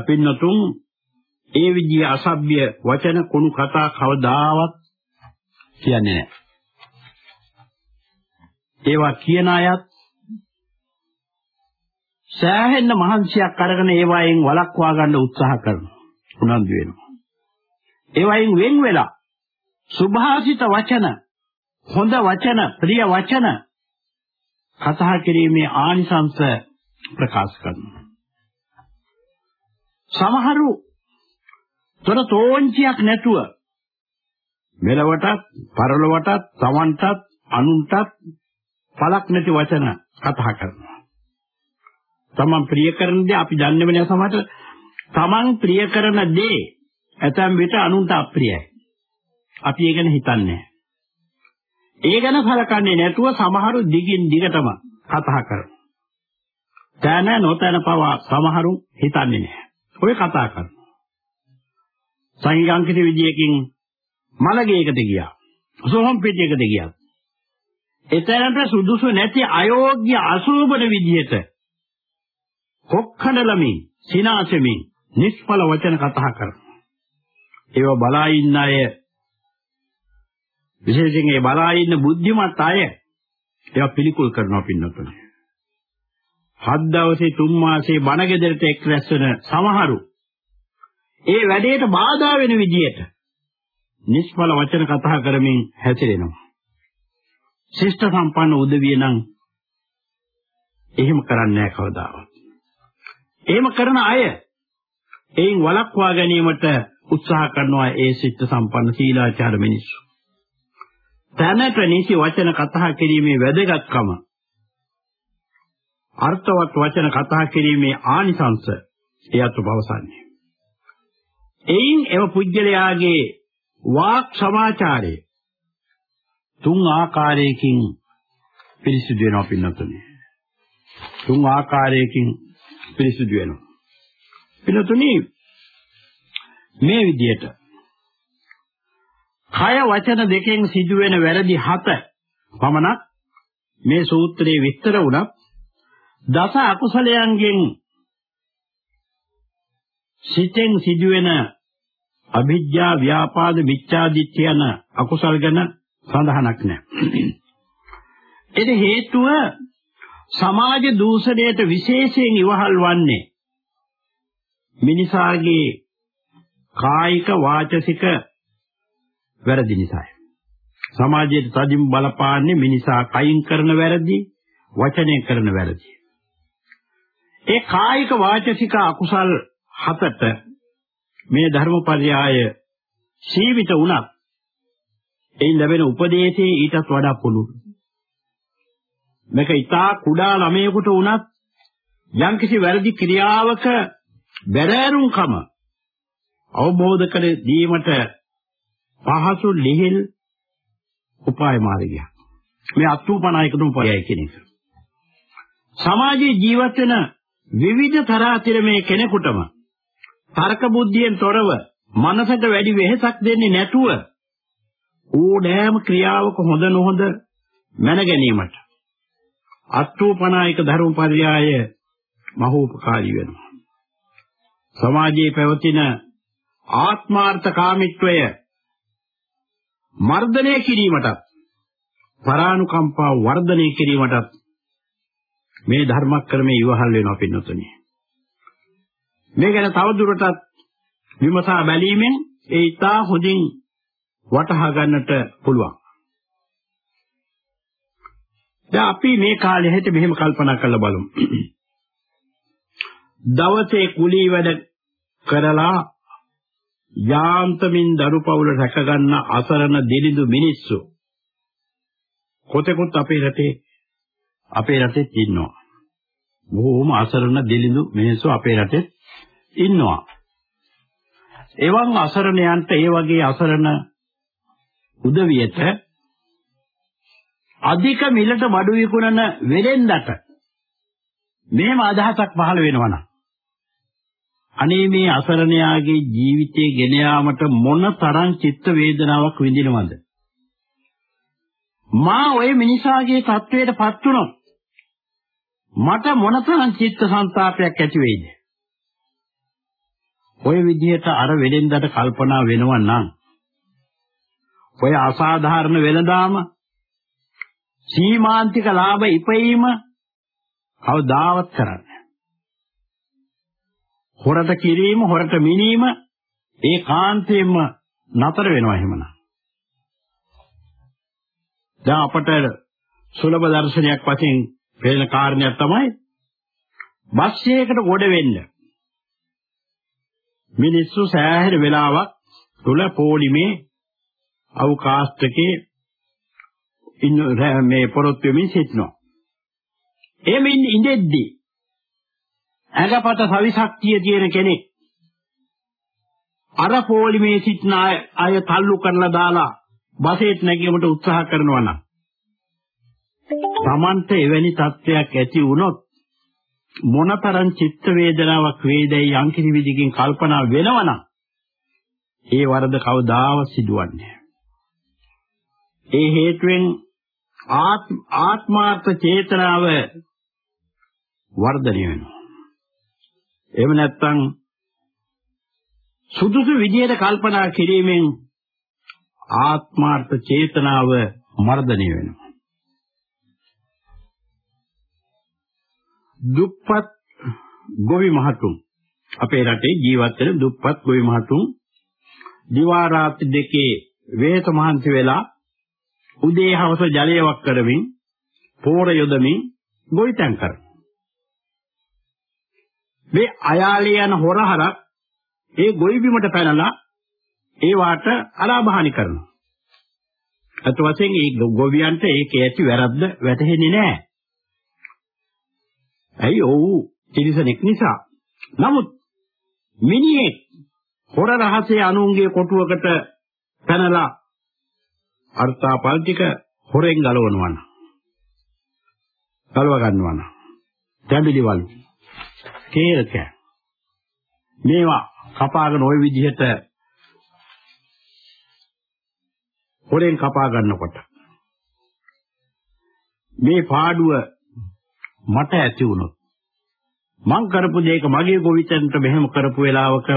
පින්නතුන් ඒ විදිහ අසභ්‍ය වචන කුණු කතා කවදාවත් කියන්නේ නැහැ. ඒවා කියන අයත් සෑහෙන්න මහන්සියක් අරගෙන ඒවායින් වළක්වා ගන්න උත්සාහ කරනවා. උනන්දු වෙනවා. ඒවායින් වෙන් වෙලා සුභාසිත වචන, හොඳ වචන, ප්‍රිය වචන කතා කිරීමේ ආනිසංස ප්‍රකාශ කරනවා. සමහරු තොර තෝංචියක් නැතුව මෙලවටත්, පරලොවටත්, තවන්ටත්, අනුන්ටත් පළක් නැති වචන කතා කරනවා. තමන් ප්‍රිය කරන දේ අපි දන්නේම නෑ සමහරට තමන් ප්‍රිය කරන දේ ඇතැම් විට අනුන්ට අප්‍රියයි. අපි ඒ ගැන හිතන්නේ ඒ ගැන සලකන්නේ නැතුව සමහරු දිගින් දිගටම කතා කරනවා. තන නොතන පවා සමහරු හිතන්නේ නැහැ. ඔය කතා කරනවා. සංගාංකිත විදියකින් මලගේකට ගියා. සෝහම් පිටියකට ගියා. එතනට සුදුසු නැති අයෝග්‍ය අසෝබන විදිහට කොක්කඩලමින් සිනාසෙමින් නිෂ්ඵල වචන කතා කරනවා. ඒව බලා ඉන්න අය විශේෂයෙන් ඒ බලා ඉන්න බුද්ධිමත් අය ඒවා පිළිකුල් කරනවා පින්නතුනේ. හත් දවසේ තුන් මාසේ බණ ගෙදරට එක් රැස් වෙන සමහරු ඒ වැඩේට බාධා වෙන විදියට නිෂ්ඵල වචන කතා කරමින් හැසිරෙනවා. ශිෂ්ට සම්පන්න උදවිය නම් එහෙම කරන්නේ නැහැ කවදාවත්. එහෙම කරන අය එයින් වළක්වා ගැනීමට උත්සාහ කරනවා ඒ ශිෂ්ට සම්පන්න සීලාචාර මිනිස්සු. තැනට නිසි වචන කතා කිරීමේ වැදගත්කම අර්ථවත් වචන කතා කිරීමේ ආනිසංස එයත් පවසන්නේ. එයින් එම පුජ්‍යලයාගේ වාක් සමාචාරය තුන් ආකාරයකින් පිරිසිදු වෙනවා පින්නතුනේ. තුන් ආකාරයකින් පිරිසිදු වෙනවා. පින්නතුනේ මේ විදිහට කය වචන දෙකෙන් සිදුවෙන වැරදි හත පමණක් මේ සූත්‍රයේ විස්තර වුණත් දස අකුසලයන්ගෙන් සිතෙන් සිදුවෙන අභිජ්ජා ව්‍යාපාද මිච්ඡාදිත්‍ය යන අකුසල් ගැන සඳහනක් නැහැ. ඒ හේතුව සමාජ දූෂණයට විශේෂයෙන් ඉවහල් වන්නේ මිනිසාගේ කායික වාචසික වැරදි නිසායි. සමාජයේ තදින් බලපාන්නේ මිනිසා කයින් කරන වැරදි, වචනයෙන් කරන වැරදි. ඒ කායික වාචසික අකුසල් හතට මේ ධර්මපර්යාය සීමිත වුණත් එයින් ලැබෙන උපදේශයේ ඊටත් වඩා පුළුල්. මේක ඊටා කුඩා ළමයෙකුට වුණත් යම්කිසි වැරදි ක්‍රියාවක බැරෑරුම්කම අවබෝධ කර දීමට පහසු ලිහිල් උපාය මාර්ගයක්. මේ අත්ූපනායකතුම උපායයි කියන එක. සමාජයේ ජීවත් වෙන විවිධ තරාතිරමේ කෙනෙකුටම තර්ක බුද්ධියෙන් තොරව මනසට වැඩි වෙහෙසක් දෙන්නේ නැතුව ඕනෑම ක්‍රියාවක හොඳ නොහොඳ මැන ගැනීමට අත්ූපනායක ධර්මපර්යාය මහෝපකාරී වෙනවා. සමාජයේ පැවතින ආත්මාර්ථකාමීත්වය මර්ධනය කිරීමටත් පරානුකම්පාව වර්ධනය කිරීමටත් මේ ධර්මක්‍රමයේ ඉවහල් වෙනවා පින්නතුනි. මේ ගැන තවදුරටත් විමසා බැලීමෙන් ඒ ඉතා හොඳින් වටහා ගන්නට පුළුවන්. දැන් අපි මේ කාලේ හැට මෙහෙම කල්පනා කරලා බලමු. දවසේ කුලී වැඩ කරලා යාන්තමින් දරුපවුල රැකගන්න අසරණ දිලිඳු මිනිස්සු කොතෙකුත් අපේ රටේ අපේ රටේ ඉන්නවා. බොහෝම අසරණ දිලිඳු මිනිස්සු අපේ රටේ ඉන්නවා. එවන් අසරණයන්ට ඒ වගේ අසරණ උදවියට අධික මිලට බඩු විකුණන වෙලෙන්දට මෙහෙම අදහසක් පහළ වෙනවනම් අනේ මේ අසරණයාගේ ජීවිතේ ගෙන යාමට මොන තරම් චිත්ත වේදනාවක් විඳිනවද? මා ওই මිනිසාගේ තත්වයටපත් වුණොත් මට මොනතරම් චිත්ත සංතාපයක් ඇති වෙයිද? ඔය විදිහට අර වෙලෙන්දට කල්පනා වෙනවා නම් ඔය අසාධාරණ වෙලඳාම සීමාන්තික ලාභ ඉපීම කවදාවත් කරන්නේ හොරට කිරීම හොරට මිනීම ඒ කාන්තේම නතර වෙනවා එහෙමනම්. දැන් අපට සුලභ දර්ශනයක් වශයෙන් පේන කාරණයක් තමයි බස් එකකට ගොඩ වෙන්න. මිනිස්සු සෑහෙන වෙලාවක් තුල පොලිමේ අවකාශකේ ඉන්න මේ පොරොත්තු වෙමින් සිටිනවා. එමින් ඉඳෙද්දී ඇඟපත සවිශක්තිය තියෙන කෙනෙක් අර පොලිමේ සිටින අය තල්ලු කරලා දාලා බසෙත් නැගීමට උත්සාහ කරනවා නම් Tamante එවැනි තත්ත්වයක් ඇති වුණොත් මොනතරම් චිත්ත වේදනාවක් වේදයි යම්කිසි විදිහකින් කල්පනා වෙනවනම් ඒ වරද කවදාවත් සිදුවන්නේ ඒ හේතුවෙන් ආත්මාර්ථ චේතනාව වර්ධනය වෙනවා. එහෙම නැත්නම් සුදුසු විදියට කල්පනා කිරීමෙන් ආත්මාර්ථ චේතනාව මර්ධනය වෙනවා. දුප්පත් ගොවි මහතුන් අපේ රටේ ජීවත් වෙන දුප්පත් ගොවි මහතුන් දිවා රාත්‍රී දෙකේ වේත මහන්සි වෙලා උදේ හවස ජලයවක් කරමින් පෝර යොදමින් ගොවිතැන් කරනවා. මේ අයාලේ යන හොරහරක් ඒ ගොවි බිමට පැනලා ඒ වාට අලාභහානි කරනවා. අත වශයෙන් ඒ ගොවියන්ට ඒකේ ඇති වැරද්ද වැටහෙන්නේ නැහැ. ඇයි ඔව් තිරිසනෙක් නිසා. නමුත් මිනිහෙක් හොර රහසේ අනුන්ගේ කොටුවකට පැනලා අර්ථාපල් ටික හොරෙන් ගලවනවා නම් ගලව ගන්නවා නම් තැඹිලිවලු කේලක මේවා කපාගෙන ওই විදිහට හොරෙන් කපා ගන්නකොට. මේ පාඩුව මට ඇති වුණොත් මං කරපු දෙයක මගේ ගොවිතැනට මෙහෙම කරපු වෙලාවක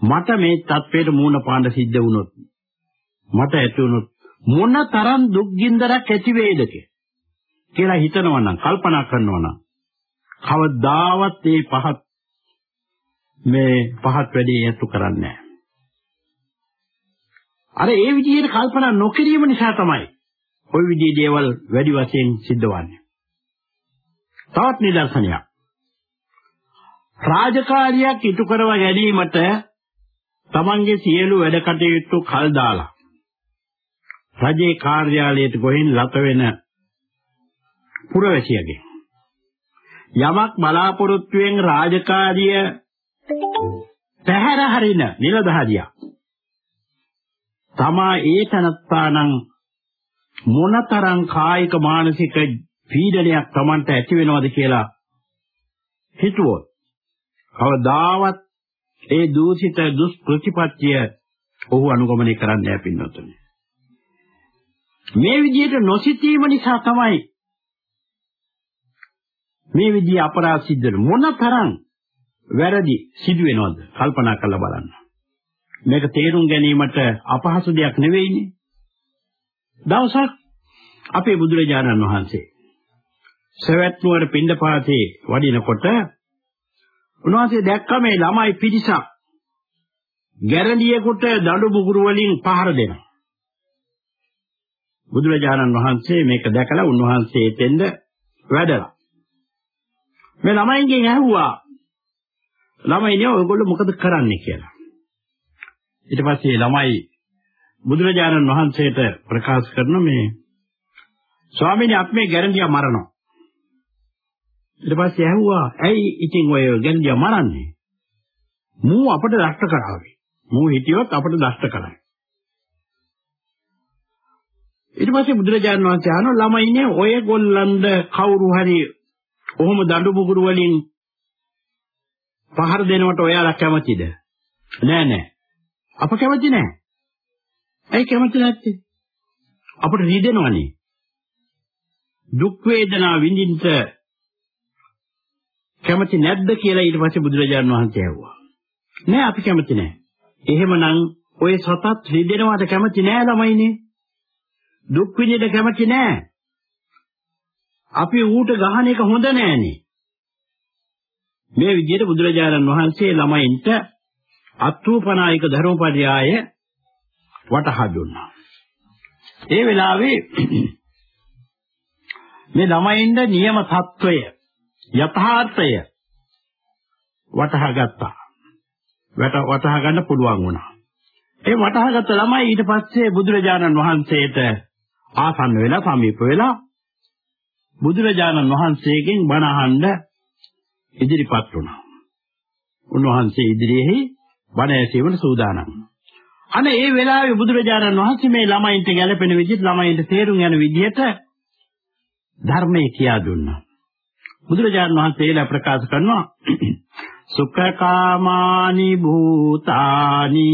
මට මේ තත්වයට මූණ පාන්න සිද්ධ වුණොත් මට ඇති වුණොත් මොන තරම් දුක් ගින්දරක් ඇති වේද කියලා හිතනවා නම් කල්පනා කරනවා නම් කවදාවත් මේ පහත් මේ පහත් වැඩේ යතු කරන්නේ අර ඒ විදිහට කල්පනා නොකිරීම නිසා තමයි ওই විදිහේ දේවල් වැඩි වශයෙන් සිද්ධ වන්නේ. තවත් නිදර්ශනයක්. රාජකාරියක් ඉටු කරව ගැනීමට තමන්ගේ සියලු වැඩ කටයුතු කල් දාලා රජේ කාර්යාලයට ගොහින් ලත වෙන පුරවැසියගේ. යමක් බලාපොරොත්තුෙන් රාජකාරිය පැහැර හරින නිලධාරියා. තමා ඒ තනත්තානම් මොනතරම් කායික මානසික පීඩනයක් Tamanට ඇති වෙනවද කියලා හිතුවොත් කවදාවත් ඒ දූෂිත දුෂ්ප්‍රතිපත්තිය ඔහු අනුගමනය කරන්න යපින්නොතුනේ මේ විදිහට නොසිතීම නිසා තමයි මේ විදිහ අපරාධ සිද්ධ වෙන මොන තරම් වැරදි සිදු වෙනවද කල්පනා කරලා බලන්න. මේක තේරුම් ගැනීමට අපහසු දෙයක් නෙවෙයිනේ. දවසක් අපේ බුදුරජාණන් වහන්සේ සවැත් නුවර පිණ්ඩපාතේ වඩිනකොට උන්වහන්සේ දැක්ක මේ ළමයි පිරිසක් ගැරන්ඩියෙකුට දඬු බුගුරු වලින් පහර දෙනවා. බුදුරජාණන් වහන්සේ මේක දැකලා උන්වහන්සේ එතෙන්ද වැඩලා. මේ ළමයින්ගෙන් ඇහුවා ළමයිනේ ඔයගොල්ලෝ මොකද කරන්නේ කියලා. ඊට පස්සේ ළමයි බුදුරජාණන් වහන්සේට ප්‍රකාශ කරන මේ ස්වාමීනි අපි මේ ගැරන්ඩියා මරනවා. ඊට පස්සේ ඇහුවා ඇයි ඉතින් ඔය ගැරන්ඩියා මරන්නේ? මූ අපට දෂ්ට කරાવી. මූ හිටියොත් අපට දෂ්ට කරයි. ඊට පස්සේ බුදුරජාණන් වහන්සේ අහනවා ළමයිනේ ඔය ගොල්ලන්ද කවුරු හරි ඔහොම දඬු මුගුරු වලින් පහර දෙනවට ඔයාලා කැමතිද? නෑ නෑ. අප කැමති නෑ. ඇයි කැමති නැත්තේ? අපිට රිදෙනවනේ. දුක් වේදනා විඳින්න කැමති නැද්ද කියලා ඊට පස්සේ බුදුරජාණන් වහන්සේ ඇහුවා. නෑ අපි කැමති නෑ. එහෙමනම් ඔය සතත් රිදෙනවට කැමති නෑ ළමයිනේ. දුක් විඳින්න කැමති නෑ. අපි ඌට ගහන එක හොඳ නෑනේ. මේ විදිහට බුදුරජාණන් වහන්සේ ළමයින්ට අත්ූපනායක ධර්මපරියාය වටහා දුන්නා. ඒ වෙලාවේ මේ ළමයින්ට නියම తত্ত্বය යථාර්ථය වටහා ගත්තා. වැට වටහා ගන්න පුළුවන් වුණා. ඒ වටහා ගත්ත ළමයි ඊට පස්සේ බුදුරජාණන් වහන්සේට ආසන්න වෙලා සමීප වෙලා බුදුරජාණන් වහන්සේගෙන් බණ අහන්න ඉදිරිපත් වුණා. උන්වහන්සේ ඉදිරියේ බණ ඇසීමට සූදානම්. අනේ ඒ වෙලාවේ බුදුරජාණන් වහන්සේ මේ ළමයින්ට ගැළපෙන විදිහට ළමයින්ට තේරුම් යන විදිහට ධර්මයේ කියා දුන්නා. බුදුරජාණන් වහන්සේ ඒලා ප්‍රකාශ කරනවා සුඛකාමානි භූතානි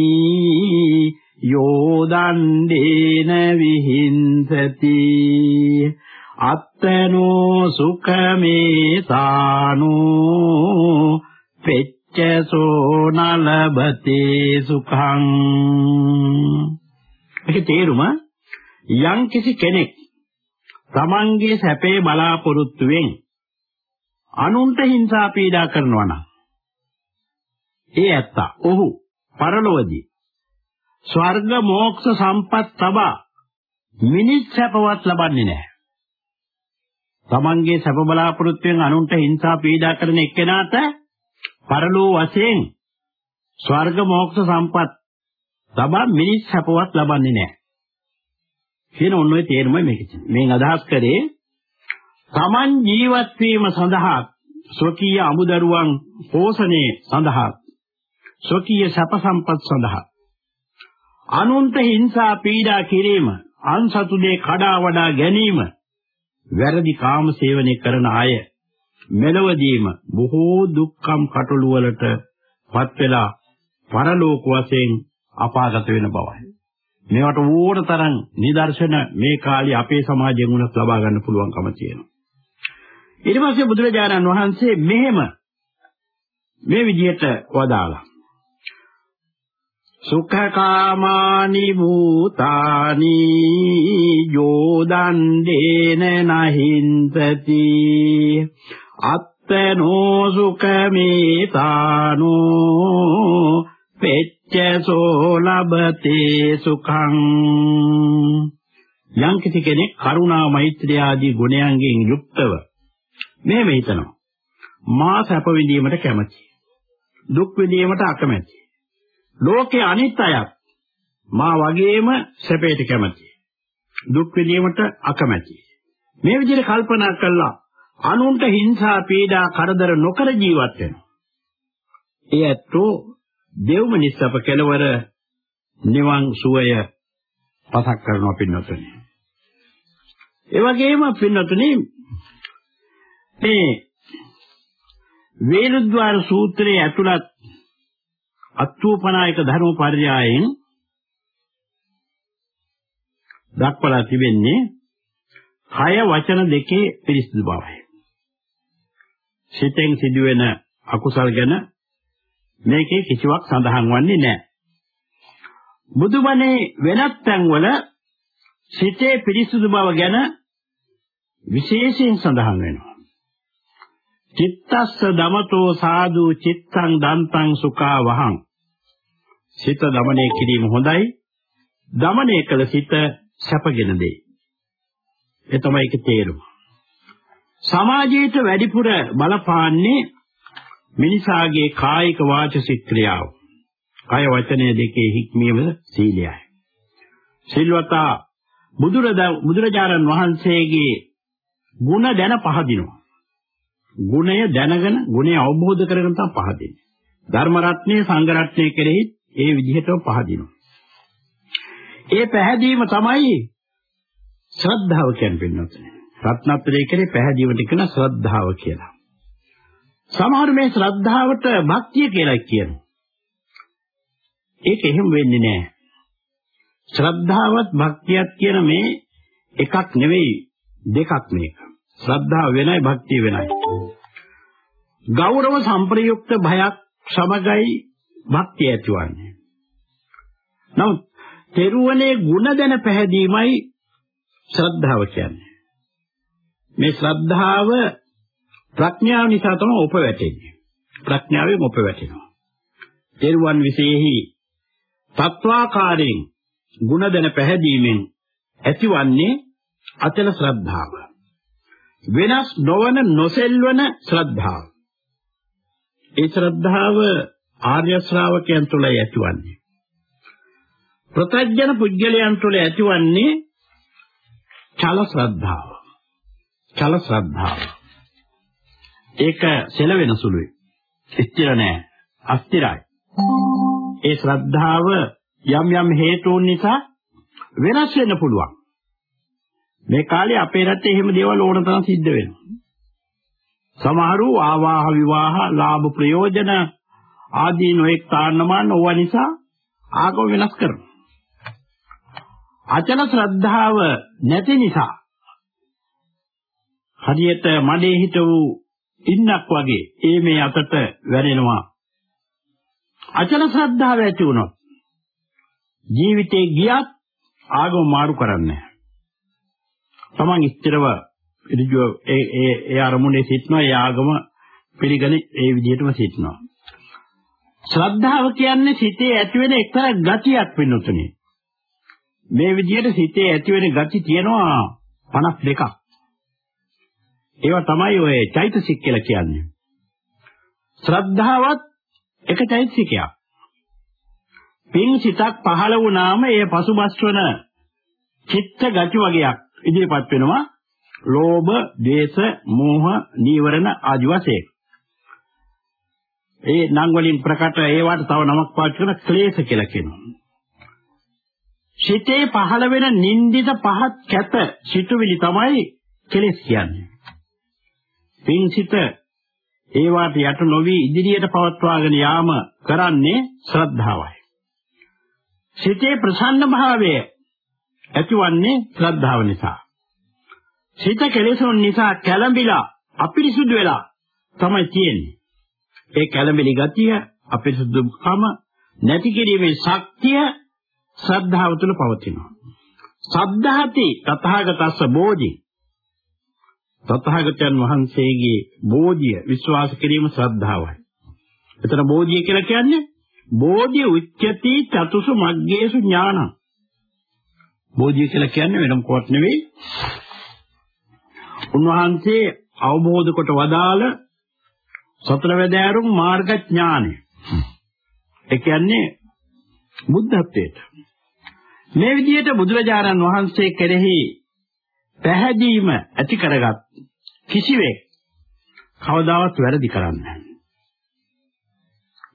යෝදණ්ඩේන විහිංසති. අත්තනෝ සුඛමේ සානෝ පෙච්චසෝ නලබතේ සුඛං. ඒක තේරුම යම් කිසි කෙනෙක් තමන්ගේ සැපේ බලාපොරොත්තුෙන් අනුන්ට හිංසා පීඩා කරනවා නම් ඒ ඇත්ත ඔහු පරලොවදී ස්වර්ග මෝක්ෂ සම්පත් තබා මිනිස් සැපවත් ලබන්නේ නැහැ. තමන්ගේ සැප බලාපොරොත්තුෙන් අනුන්ට හිංසා පීඩා කරන එක්කෙනාට පරලෝ වශයෙන් ස්වර්ග මෝක්ෂ සම්පත් තබා මිනිස් සැපවත් ලබන්නේ නැහැ. කියන ඔන්න ඔය තේරුමයි මේක. මේන් අදහස් කරේ තමන් ජීවත් වීම සඳහා ස්වකීය අමුදරුවන් පෝෂණය සඳහා ස්වකීය සැප සම්පත් සඳහා අනුන්ට හිංසා පීඩා කිරීම අන්සතුදේ කඩා වඩා ගැනීම වැරදි කාම සේවනය කරන අය මෙලවදීම බොහෝ දුක්ඛම් කටළු වලට පත් වෙලා පරලෝක වශයෙන් අපාගත වෙන බවයි. මේවට ඕන තරම් නිදර්ශන මේ කාලේ අපේ සමාජයෙන් උනත් ලබා ගන්න පුළුවන්කම තියෙනවා. ඊට පස්සේ බුදුරජාණන් වහන්සේ මෙහෙම මේ විදිහට වදාලා සුඛකාමානි භූතානි යෝදණ්ඩේන නහින්සති. අත්තනෝ සුඛමේතානෝ පෙච්චසෝ ලබතේ සුඛං. යම් කිසි කෙනෙක් කරුණා මෛත්‍රිය ආදී ගුණයන්ගෙන් යුක්තව මේ හිතනවා. මා සැප විඳීමට කැමැති දුක් විඳීමට අකමැති ලෝකේ අනිත් අයත් මා වගේම සැපයට කැමති. දුක් විඳීමට අකමැති. මේ විදිහට කල්පනා කළා අනුන්ට හිංසා පීඩා කරදර නොකර ජීවත් වෙනවා. ඒ ඇත්තෝ දෙව්ම නිස්සප කෙලවර නිවන් සුවය පසක් කරනවා පින්නතුනි. ඒ වගේම පින්නතුනි මේ වේලුද්වාර සූත්‍රයේ ඇතුළත් අත්ූපනායක ධර්ම පරියායෙන් දක්වලා තිබෙන්නේ කය වචන දෙකේ පිරිසිදු බවයි. සිතෙන් සිදුවෙන අකුසල් ගැන මේකේ කිසිවක් සඳහන් වන්නේ නැහැ. බුදුබණේ වෙනත් තැන්වල සිතේ පිරිසිදු බව ගැන විශේෂයෙන් සඳහන් වෙනවා. චිත්තස්ස දමතෝ සාදු චිත්තං දන්තං සුඛා වහං සිත দমনය කිරීම හොඳයි. দমনය කළ සිත සැපගෙන දෙයි. ඒ තමයි ඒක තේරුම. සමාජයට වැඩිපුර බලපාන්නේ මිනිසාගේ කායික වාචසික ක්‍රියාව. කය වචනය දෙකේ හික්මීම සීලයයි. සිල්වතා බුදුරජාණන් වහන්සේගේ ගුණ දැන පහදිනවා. ගුණය දැනගෙන ගුණය අවබෝධ කරගෙන තමයි පහදින්නේ. ධර්ම රත්නයේ සංඝ රත්නයේ කෙරෙහි ඒ විදිහටම පහදිනවා. ඒ පැහැදීම තමයි ශ්‍රද්ධාව කියන්නේ පින්නතුනේ. රත්නත්‍රයේ කෙරේ පැහැදීමට කියන ශ්‍රද්ධාව කියලා. සමහර මේ ශ්‍රද්ධාවට භක්තිය කියලා කියනවා. ඒක එහෙම වෙන්නේ නැහැ. ශ්‍රද්ධාවත් භක්තියත් කියන මේ එකක් නෙවෙයි දෙකක් මේක. ශ්‍රද්ධාව වෙනයි භක්තිය වෙනයි. ගෞරව සම්ප්‍රයුක්ත භයක් සමගයි භක්තිය ඇතිවන්නේ. නමුත් තෙරුවනේ ಗುಣ දැන පැහැදීමයි ශ්‍රද්ධාව කියන්නේ. මේ ශ්‍රද්ධාව ප්‍රඥාව නිසා තමයි උපවැටෙන්නේ. ප්‍රඥාවෙන් උපවැටෙනවා. තෙරුවන් විශේෂෙහි තත්වාකාරයෙන් ಗುಣ දැන පැහැදීමෙන් ඇතිවන්නේ අචල ශ්‍රද්ධාව. වෙනස් නොවන නොසෙල්වන ශ්‍රද්ධාව. ඒ ශ්‍රද්ධාව ආර්ය ශ්‍රාවකයන් තුළ ඇතිවන්නේ. ප්‍රත්‍යඥ පුද්ගලයන් තුළ ඇතිවන්නේ චල ශ්‍රද්ධාව. චල ශ්‍රද්ධාව. ඒක සෙලවෙන සුළුයි. ස්ථිර නෑ. අස්ථිරයි. ඒ ශ්‍රද්ධාව යම් යම් හේතුන් නිසා වෙනස් වෙන්න පුළුවන්. මේ කාලේ අපේ රටේ එහෙම දේවල් ඕන තරම් සිද්ධ වෙනවා. සමහරු ආවාහ විවාහ ලාභ ප්‍රයෝජන ආදී නොඑක් කාරණාවන් ඕවා නිසා ආගම වෙනස් කරනවා. අචල ශ්‍රද්ධාව නැති නිසා හරියට මඩේ හිට වූ ඉන්නක් වගේ ඒ මේ අතට වැරෙනවා. අචල ශ්‍රද්ධාව ඇති වුණොත් ජීවිතේ ගියත් ආගම මාරු කරන්නේ තමන් ස්ථිරව ඍජුව ඒ ඒ ඒ අරමුණේ සිටනවා ඒ ආගම පිළිගන ඒ විදිහටම සිටනවා. ශ්‍රද්ධාව කියන්නේ සිතේ ඇතිවෙන එක්තරා ගතියක් වෙනුතුනේ. මේ විදිහට සිතේ ඇතිවෙන ගති තියෙනවා 52ක්. ඒවා තමයි ඔය චෛතසික කියලා කියන්නේ. ශ්‍රද්ධාවත් එක චෛතසිකයක්. පින් සිතක් පහළ වුණාම ඒ පසුබස් වන චිත්ත ගති වගේක් ඉදිරිපත් වෙනවා. ලෝභ, ද්වේෂ, මෝහ, නීවරණ ආදි වශයෙන්. ඒ නම් වලින් ප්‍රකට ඒවට තව නමක් පාවිච්චි කරන ක්ලේශ කියලා කියනවා. සිතේ පහළ වෙන නින්දිත පහත් කැත සිතුවිලි තමයි කෙලෙස් කියන්නේ. පින්සිත ඒවාට යට නොවි ඉදිරියට පවත්වාගෙන යාම කරන්නේ ශ්‍රද්ධාවයි. සිතේ ප්‍රසන්න භාවය ඇතිවන්නේ ශ්‍රද්ධාව නිසා. සිත කෙලෙසුන් නිසා කැළඹිලා අපිරිසුදු වෙලා තමයි තියෙන්නේ. ඒ කැළඹිලි ගතිය අපිරිසුදුකම නැති කිරීමේ ශක්තිය ශ්‍රද්ධාව තුළ පවතිනවා. සද්ධාති තථාගතස්ස බෝධි තථාගතයන් වහන්සේගේ බෝධිය විශ්වාස කිරීම ශ්‍රද්ධාවයි. එතන බෝධිය කියලා කියන්නේ බෝධි උච්චති චතුසු මග්ගේසු ඥානං. බෝධිය කියලා කියන්නේ වෙනම කොට නෙවෙයි. උන්වහන්සේ අවබෝධ කොට වදාළ සතර වැදෑරුම් මාර්ග ඥානය. ඒ කියන්නේ බුද්ධත්වයට. මේ විදිහට බුදුරජාණන් වහන්සේ කෙරෙහි පැහැදීම ඇති කරගත් කිසිවෙක් කවදාවත් වැරදි කරන්නේ නැහැ.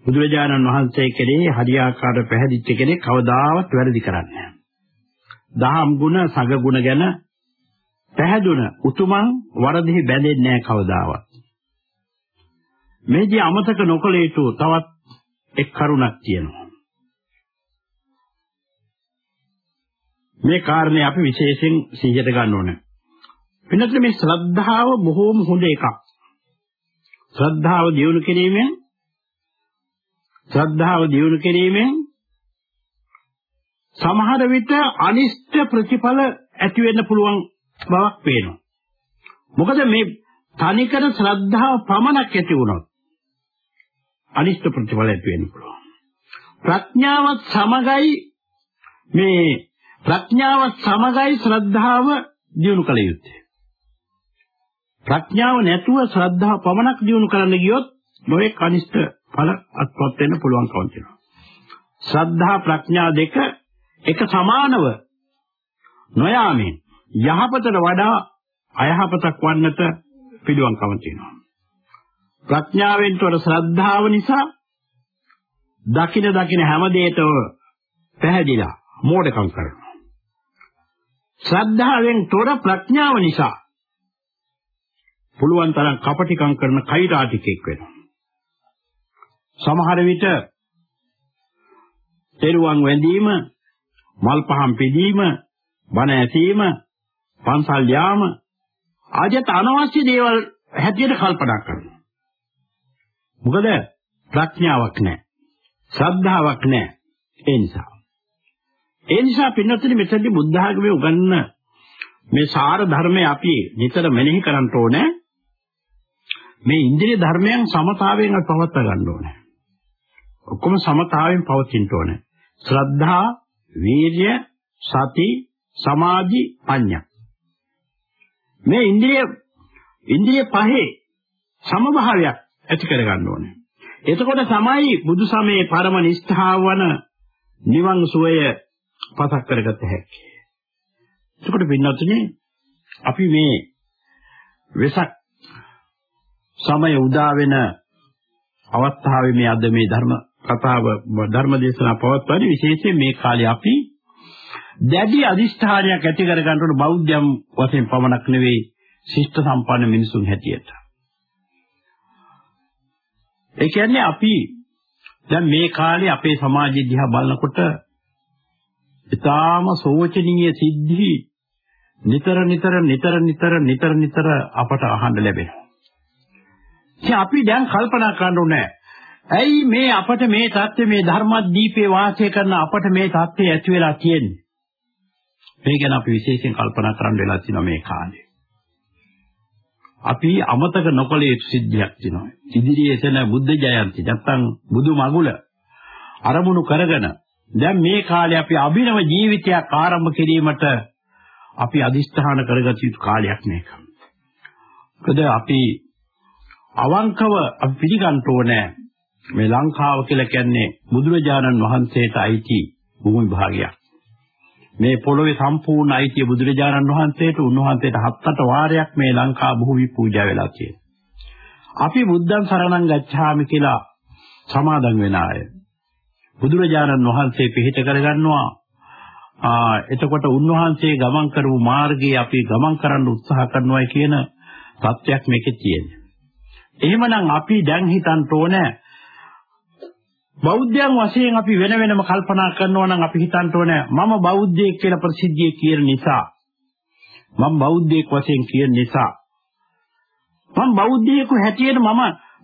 බුදුරජාණන් වහන්සේ කෙරෙහි හරියාකාර පැහැදිච්ච කෙනෙක් කවදාවත් වැරදි කරන්නේ නැහැ. දහම් ගුණ, සග ගුණ ගැන පැහැදුන උතුමන් වරදෙහි බැඳෙන්නේ නැහැ කවදාවත්. මේදී අමතක නොකළ යුතු තවත් එක් කරුණක් තියෙනවා. මේ කාරණේ අපි විශේෂයෙන් සිහියට ගන්න ඕනේ. වෙනත් මේ ශ්‍රද්ධාව බොහෝම හොඳ එකක්. ශ්‍රද්ධාව දියුණු කිරීමෙන් ශ්‍රද්ධාව දියුණු කිරීමෙන් සමහර විට අනිෂ්ට ප්‍රතිඵල ඇති වෙන්න පුළුවන් බවක් පේනවා. මොකද මේ තනිකර ශ්‍රද්ධාව පමණක් ඇති වුණොත් අනිෂ්ට ප්‍රතිඵල ඇති වෙන්න පුළුවන්. ප්‍රඥාවත් සමගයි මේ ප්‍රඥාවත් සමගයි ශ්‍රද්ධාව දියුණු කළ යුත්තේ. ප්‍රඥාව නැතුව ශ්‍රද්ධාව පමණක් දියුණු කරන්න ගියොත් නොයෙක් අනිෂ්ට ඵල අත්පත් වෙන්න පුළුවන්කම තියෙනවා. ශ්‍රද්ධා ප්‍රඥා දෙක එක සමානව නොයාමෙන් යහපතට වඩා අයහපතක් වන්නට පිළිවන්කම තියෙනවා. ප්‍රඥාවෙන් තොර ශ්‍රද්ධාව නිසා දකින දකින හැම දෙයකම පැහැදිලා මෝඩකම් කරනවා. ශ්‍රද්ධාවෙන් තොර ප්‍රඥාව නිසා පුළුවන් තරම් කපටිකම් කරන කෛරාටිකෙක් වෙනවා. සමහර විට තෙරුවන් වැඳීම, මල් පහන් පිදීම, බණ ඇසීම, පන්සල් යාම ආජත් අනවශ්‍ය දේවල් හැටියට කල්පනා කරනවා. මොකද ප්‍රඥාවක් නැහැ. ශ්‍රද්ධාවක් නැහැ. ඒ නිසා. ඒ නිසා පින්නතුනි මෙතනදී බුද්ධ ආගමේ උගන්වන මේ සාර ධර්මය අපි නිතර මෙනෙහි කරන්න ඕනේ. මේ ඉන්ද්‍රිය ධර්මයන් සමතාවයෙන් පවත්වා ගන්න ඕනේ. ඔක්කොම සමතාවයෙන් පවතින්න ඕනේ. ශ්‍රද්ධා, වීර්ය, සති, සමාධි, ප්‍රඥා. මේ ඉන්ද්‍රිය ඉන්ද්‍රිය පහේ සමභාවයක් ඇති කර ගන්න ඕනේ. එතකොට තමයි බුදු සමයේ පරම නිෂ්ඨාව වන නිවන් සුවය පසක් කරගත හැකි. එතකොට පින්නතුනේ අපි මේ වෙසක් සමය උදා වෙන අවස්ථාවේ මේ අද මේ ධර්ම කතාව ධර්ම දේශනා පවත්වන්නේ විශේෂයෙන් මේ කාලේ අපි දැඩි අදිෂ්ඨානයක් ඇති කර ගන්නකොට බෞද්ධයන් වශයෙන් පමණක් නෙවෙයි ශිෂ්ට සම්පන්න මිනිසුන් හැටියට. ඒ කියන්නේ අපි දැන් මේ කාලේ අපේ සමාජය දිහා බලනකොට ඊටාම සෝචනීය සිද්ධි නිතර නිතර නිතර නිතර නිතර නිතර අපට අහන්න ලැබෙනවා. ඉතින් අපි දැන් කල්පනා කරන්න ඕනේ ඇයි මේ අපට මේ தත්ත්වය මේ ධර්මදීපේ වාසය කරන අපට මේ தත්ත්වය ඇති වෙලා තියෙන්නේ? මේ ගැන අපි විශේෂයෙන් කල්පනා කරන්න වෙලා තියෙනවා මේ කාලේ. අපි අමතක නොකළ යුතු සිද්ධියක් තියෙනවා. ඉදිරියේ එතන බුද්ධ ජයන්ති නැත්තම් බුදු මගුල අරමුණු කරගෙන දැන් මේ කාලේ අපි අභිනව ජීවිතයක් ආරම්භ කිරීමට අපි අදිස්ථාන කරගත යුතු කාලයක් මේක. මොකද අපි අවංකව අපි පිළිගන්න ඕනේ මේ ලංකාව කියලා කියන්නේ බුදුරජාණන් වහන්සේට අයිති භූමි භාගයක්. මේ පොළොවේ සම්පූර්ණ අයිතිය බුදුරජාණන් වහන්සේට උන්වහන්සේට හත් අට වාරයක් මේ ලංකා භූමි පූජා වෙලා තියෙනවා. අපි බුද්ධං සරණං ගච්ඡාමි කියලා සමාදන් වෙන අය. බුදුරජාණන් වහන්සේ පිළිහිට කරගන්නවා. ආ එතකොට උන්වහන්සේ ගමන් කරපු මාර්ගයේ අපි ගමන් කරන්න උත්සාහ කරනවා කියන තත්ත්වයක් මේකේ තියෙනවා. එහෙමනම් අපි දැන් හිතන්න ඕනේ බෞද්ධයන් වශයෙන් අපි වෙන වෙනම කල්පනා කරනවා නම් අපි හිතන්න ඕනේ මම බෞද්ධයෙක් කියලා ප්‍රසිද්ධිය කියන නිසා. මම බෞද්ධයෙක් වශයෙන් කියන නිසා. මම බෞද්ධයෙකු හැටියට මම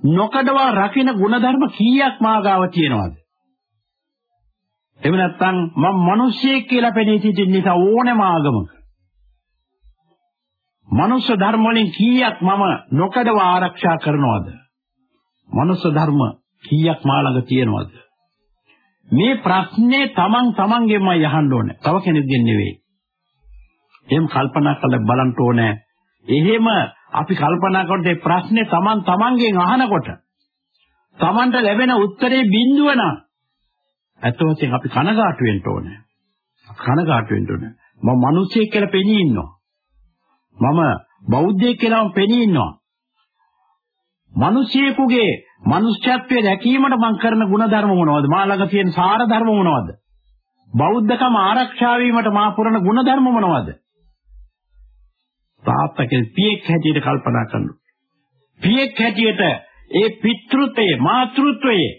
නොකඩවා රකින්න ಗುಣධර්ම කීයක් මාගාව තියෙනවද? එහෙම නැත්නම් මම මිනිස්සෙක් කියලා පෙනී සිටින නිසා ඕනෑම ආගමක මනුෂ්‍ය ධර්ම වලින් කීයක් මම නොකඩවා ආරක්ෂා කරනවද? මනුෂ්‍ය ධර්ම කීයක් මා ළඟ තියෙනවද? මේ ප්‍රශ්නේ Taman Tamanගෙන්මයි අහන්න ඕනේ. තව කෙනෙක්ගෙන් නෙවෙයි. එහෙම කල්පනා කරලා බලන්න ඕනේ. එහෙම අපි කල්පනා කරනකොට මේ ප්‍රශ්නේ Taman Tamanගෙන් අහනකොට Tamanට ලැබෙන උත්තරේ බිඳුව නම් ඇත්ත වශයෙන් අපි කනගාටු වෙන්න ඕනේ. කනගාටු වෙන්න ඕනේ. මම මිනිස්සෙක් කියලා පෙනී ඉන්නවා. මම බෞද්ධයෙක් කියලා පෙනී ඉන්නවා. මිනිසියෙකුගේ මනුෂ්‍යත්වයේ දැකීමට මම කරන ಗುಣධර්ම මොනවද? මා ළඟ තියෙන සාර ධර්ම මොනවද? බෞද්ධකම ආරක්ෂා වීමට මා පුරන ಗುಣධර්ම මොනවද? තාත්තා කෙනෙක් පියෙක් හැටියට කල්පනා කරනවා. පියෙක් හැටියට ඒ පිතෘත්වයේ මාතෘත්වයේ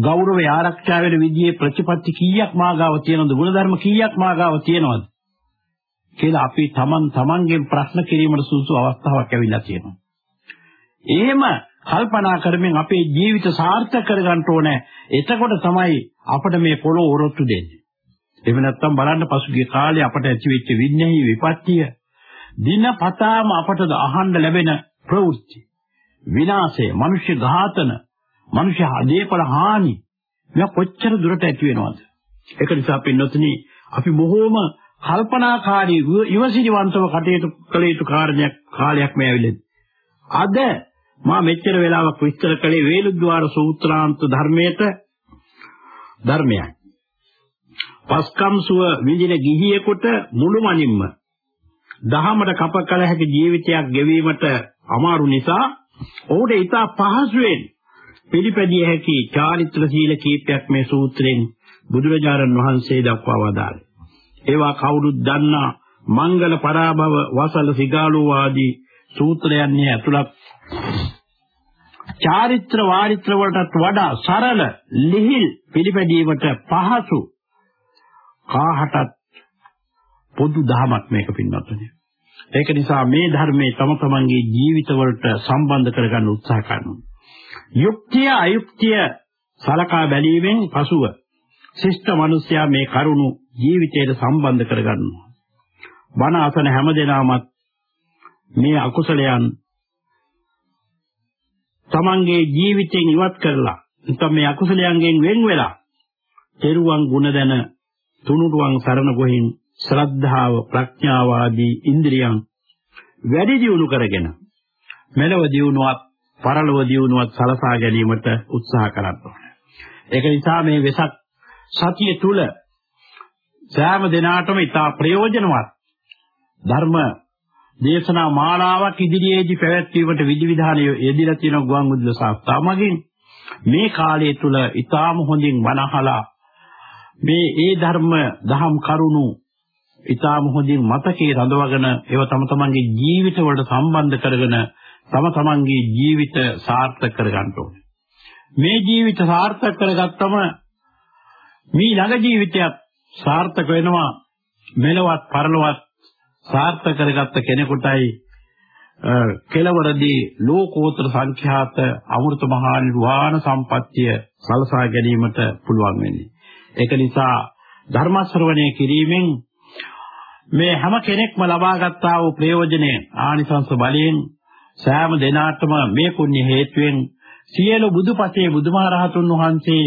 ගෞරවය ආරක්ෂා වෙන විදිහේ ප්‍රතිපත්ති කීයක් මාගාව තියෙනවද? ಗುಣධර්ම කීයක් මාගාව තියෙනවද? කියලා අපි තමන් තමන්ගෙන් ප්‍රශ්න කිරීමට සුදුසු අවස්ථාවක් ලැබිලා තියෙනවා. එහෙම කල්පනා කරමින් අපේ ජීවිත සාර්ථක කරගන්න ඕනේ. එතකොට තමයි අපිට මේ පොළොව ඔරොත්තු දෙන්නේ. එහෙම නැත්නම් බලන්න පසුගිය කාලේ අපට ඇතිවෙච්ච විඤ්ඤාහි විපත්තිය දිනපතාම අපට අහන්න ලැබෙන ප්‍රවෘත්ති විනාශය, මිනිස්්‍ය ඝාතන, මිනිස්්‍ය ආදේපල හානි මෙයා කොච්චර දුරට ඇති වෙනවද? ඒක නිසා පින්නොතනි අපි බොහෝම කල්පනාකාරී ඉවසිලිවන්තව කටයුතු කළ යුතු කාරණයක් කාලයක් මේ ඇවිල්ලා. අද මා මෙච්චර වෙලාවක් විස්තර කළේ වේලුද්්වාර සූත්‍රාන්ත ධර්මයට ධර්මයයි. පස්කම් සුව විඳින ගිහියෙකුට මුළුමනින්ම දහමට කප කළ හැකි ජීවිතයක් ගෙවීමට අමාරු නිසා ඔහුට ඊට පහසුවෙන් පිළිපැදිය හැකි චාරිත්‍ර සීල කීපයක් මේ සූත්‍රයෙන් බුදුරජාණන් වහන්සේ දක්වා වදාළේ. ඒවා කවුරුත් දන්නා මංගල පරාභව වසල සිගාලෝ ආදී සූත්‍රයන්හි ඇතුළත් චාරිත්‍ර වාරිත්‍ර වලටත් වඩා සරල ලිහිල් පිළිපැදීමට පහසු කාහටත් පොදු දහමක් මේක පින්වත්නි. ඒක නිසා මේ ධර්මයේ තම තමන්ගේ ජීවිතවලට සම්බන්ධ කරගන්න උත්සාහ කරනවා. යුක්තිය අයුක්තිය සලකා බැලීමෙන් පසුව ශිෂ්ට මිනිසයා මේ කරුණු ජීවිතයට සම්බන්ධ කරගන්නවා. බණ අසන හැමදෙනාමත් මේ අකුසලයන් තමන්ගේ ජීවිතයෙන් ඉවත් කරලා නැත්නම් මේ අකුසලයන්ගෙන් වෙන් වෙලා තෙරුවන් ගුණ දැන තුනුරුවන් සරණ ගොහින් ශ්‍රද්ධාව ප්‍රඥාව ආදී ඉන්ද්‍රියන් වැඩි දියුණු කරගෙන මෙලව දියුණුවත් පරලොව දියුණුවත් සලසා ගැනීමට උත්සාහ කරන්න ඕනේ. ඒක නිසා මේ වෙසක් සතිය තුල සෑම දිනාටම ඉතා ප්‍රයෝජනවත් ධර්ම දේශනා මාලාවක් ඉදිරියේදී පැවැත්වීමට විධිවිධාන යෙදিলা තියෙන ගුවන් විදුලි සංස්ථාව මගින් මේ කාලය තුල ඊටාම හොඳින් වනහලා මේ ඒ ධර්ම දහම් කරුණු ඊටාම හොඳින් මතකයේ රඳවගෙන ඒව තම තමන්ගේ ජීවිතවලට සම්බන්ධ කරගෙන තම තමන්ගේ ජීවිත සාර්ථක කරගන්න ඕනේ. මේ ජීවිත සාර්ථක කරගත්තම මේ ළඟ ජීවිතයත් සාර්ථක වෙනවා මෙලවත් පරලොවත් සාර්ථක කරගත්ත කෙනෙකුටයි කෙලවරදී ලෝකෝත්තර සංඛ්‍යාත අමෘත මහා නිර්වාණ සම්පත්තිය සලසා ගැනීමට පුළුවන් වෙන්නේ. ඒක නිසා ධර්ම ශ්‍රවණය කිරීමෙන් මේ හැම කෙනෙක්ම ලබා ගන්නා වූ ප්‍රයෝජනය ආනිසංස බලයෙන් සෑම දිනාටම මේ පුණ්‍ය හේතුවෙන් සියලු බුදුපසේ බුදුමහරහතුන් වහන්සේ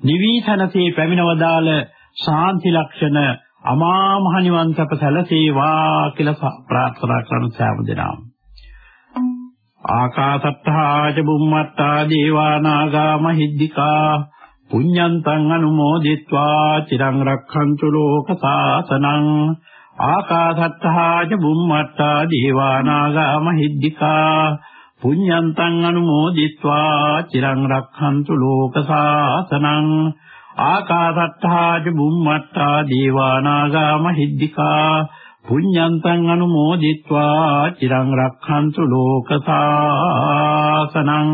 නිවිසනසේ පැමිණවදාල ශාන්ති ලක්ෂණ අමා මහ නිවන් සැප සැලසේවා කියලා ප්‍රාර්ථනා කරන සෑම දෙනාම. ආකාසත්තා ච බුම්මත්තා දේවා නාග මහිද්దికා පුඤ්ඤන්තං අනුමෝදිත්වා චිරං රක්ඛන්තු ලෝක සාසනං ආකාසත්තා ච බුම්මත්තා දේවා නාග මහිද්దికා පුඤ්ඤන්තං අනුමෝදිත්වා චිරං රක්ඛන්තු ලෝක සාසනං ආකාසත්තා ච බුම්මත්තා දේවා නාග මහිද්దికා පුඤ්ඤන්තං අනුමෝදිත්වා චිරං රක්ඛන්තු ලෝක සාසනං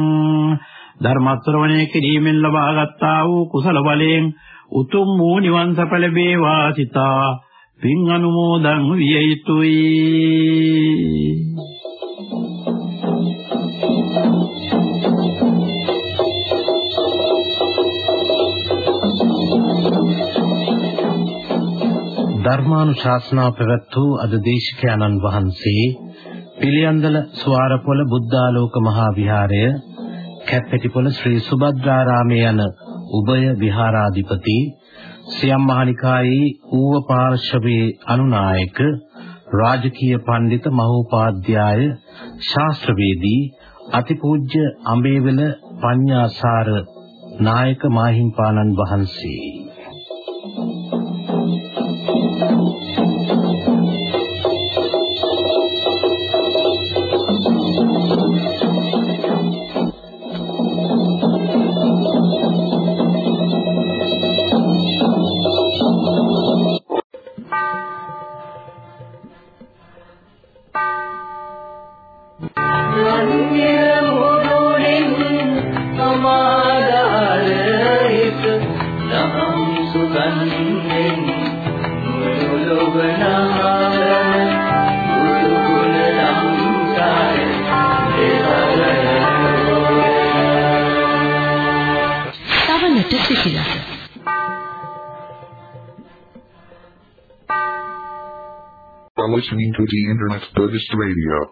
ධර්ම ශ්‍රවණය කිරීමෙන් ලබාගත්තා වූ කුසල බලයෙන් උතුම් වූ නිවන් සප ලැබේවා සිතා පින් අනුමෝදන් විය යුතුයි. ධර්මානුශාසනා පැවැත් වූ අද දේශකයන්න් වහන්සේ පිළියන්දල ස්වාරපොළ බුද්ධාලෝක මහා විහාරය කැප්පෙටිපොළ ශ්‍රී සුභද්‍රාරාමයේ යන උභය විහාරාධිපති සියම් මහනිකායේ ඌව පාර්ශවයේ අනුනායක රාජකීය පඬිත මහෝපාධ්‍යාය ශාස්ත්‍රවේදී අතිපූජ්‍ය අඹේවල පඤ්ඤාසාර නායක මාහිම්පාණන් වහන්සේ. the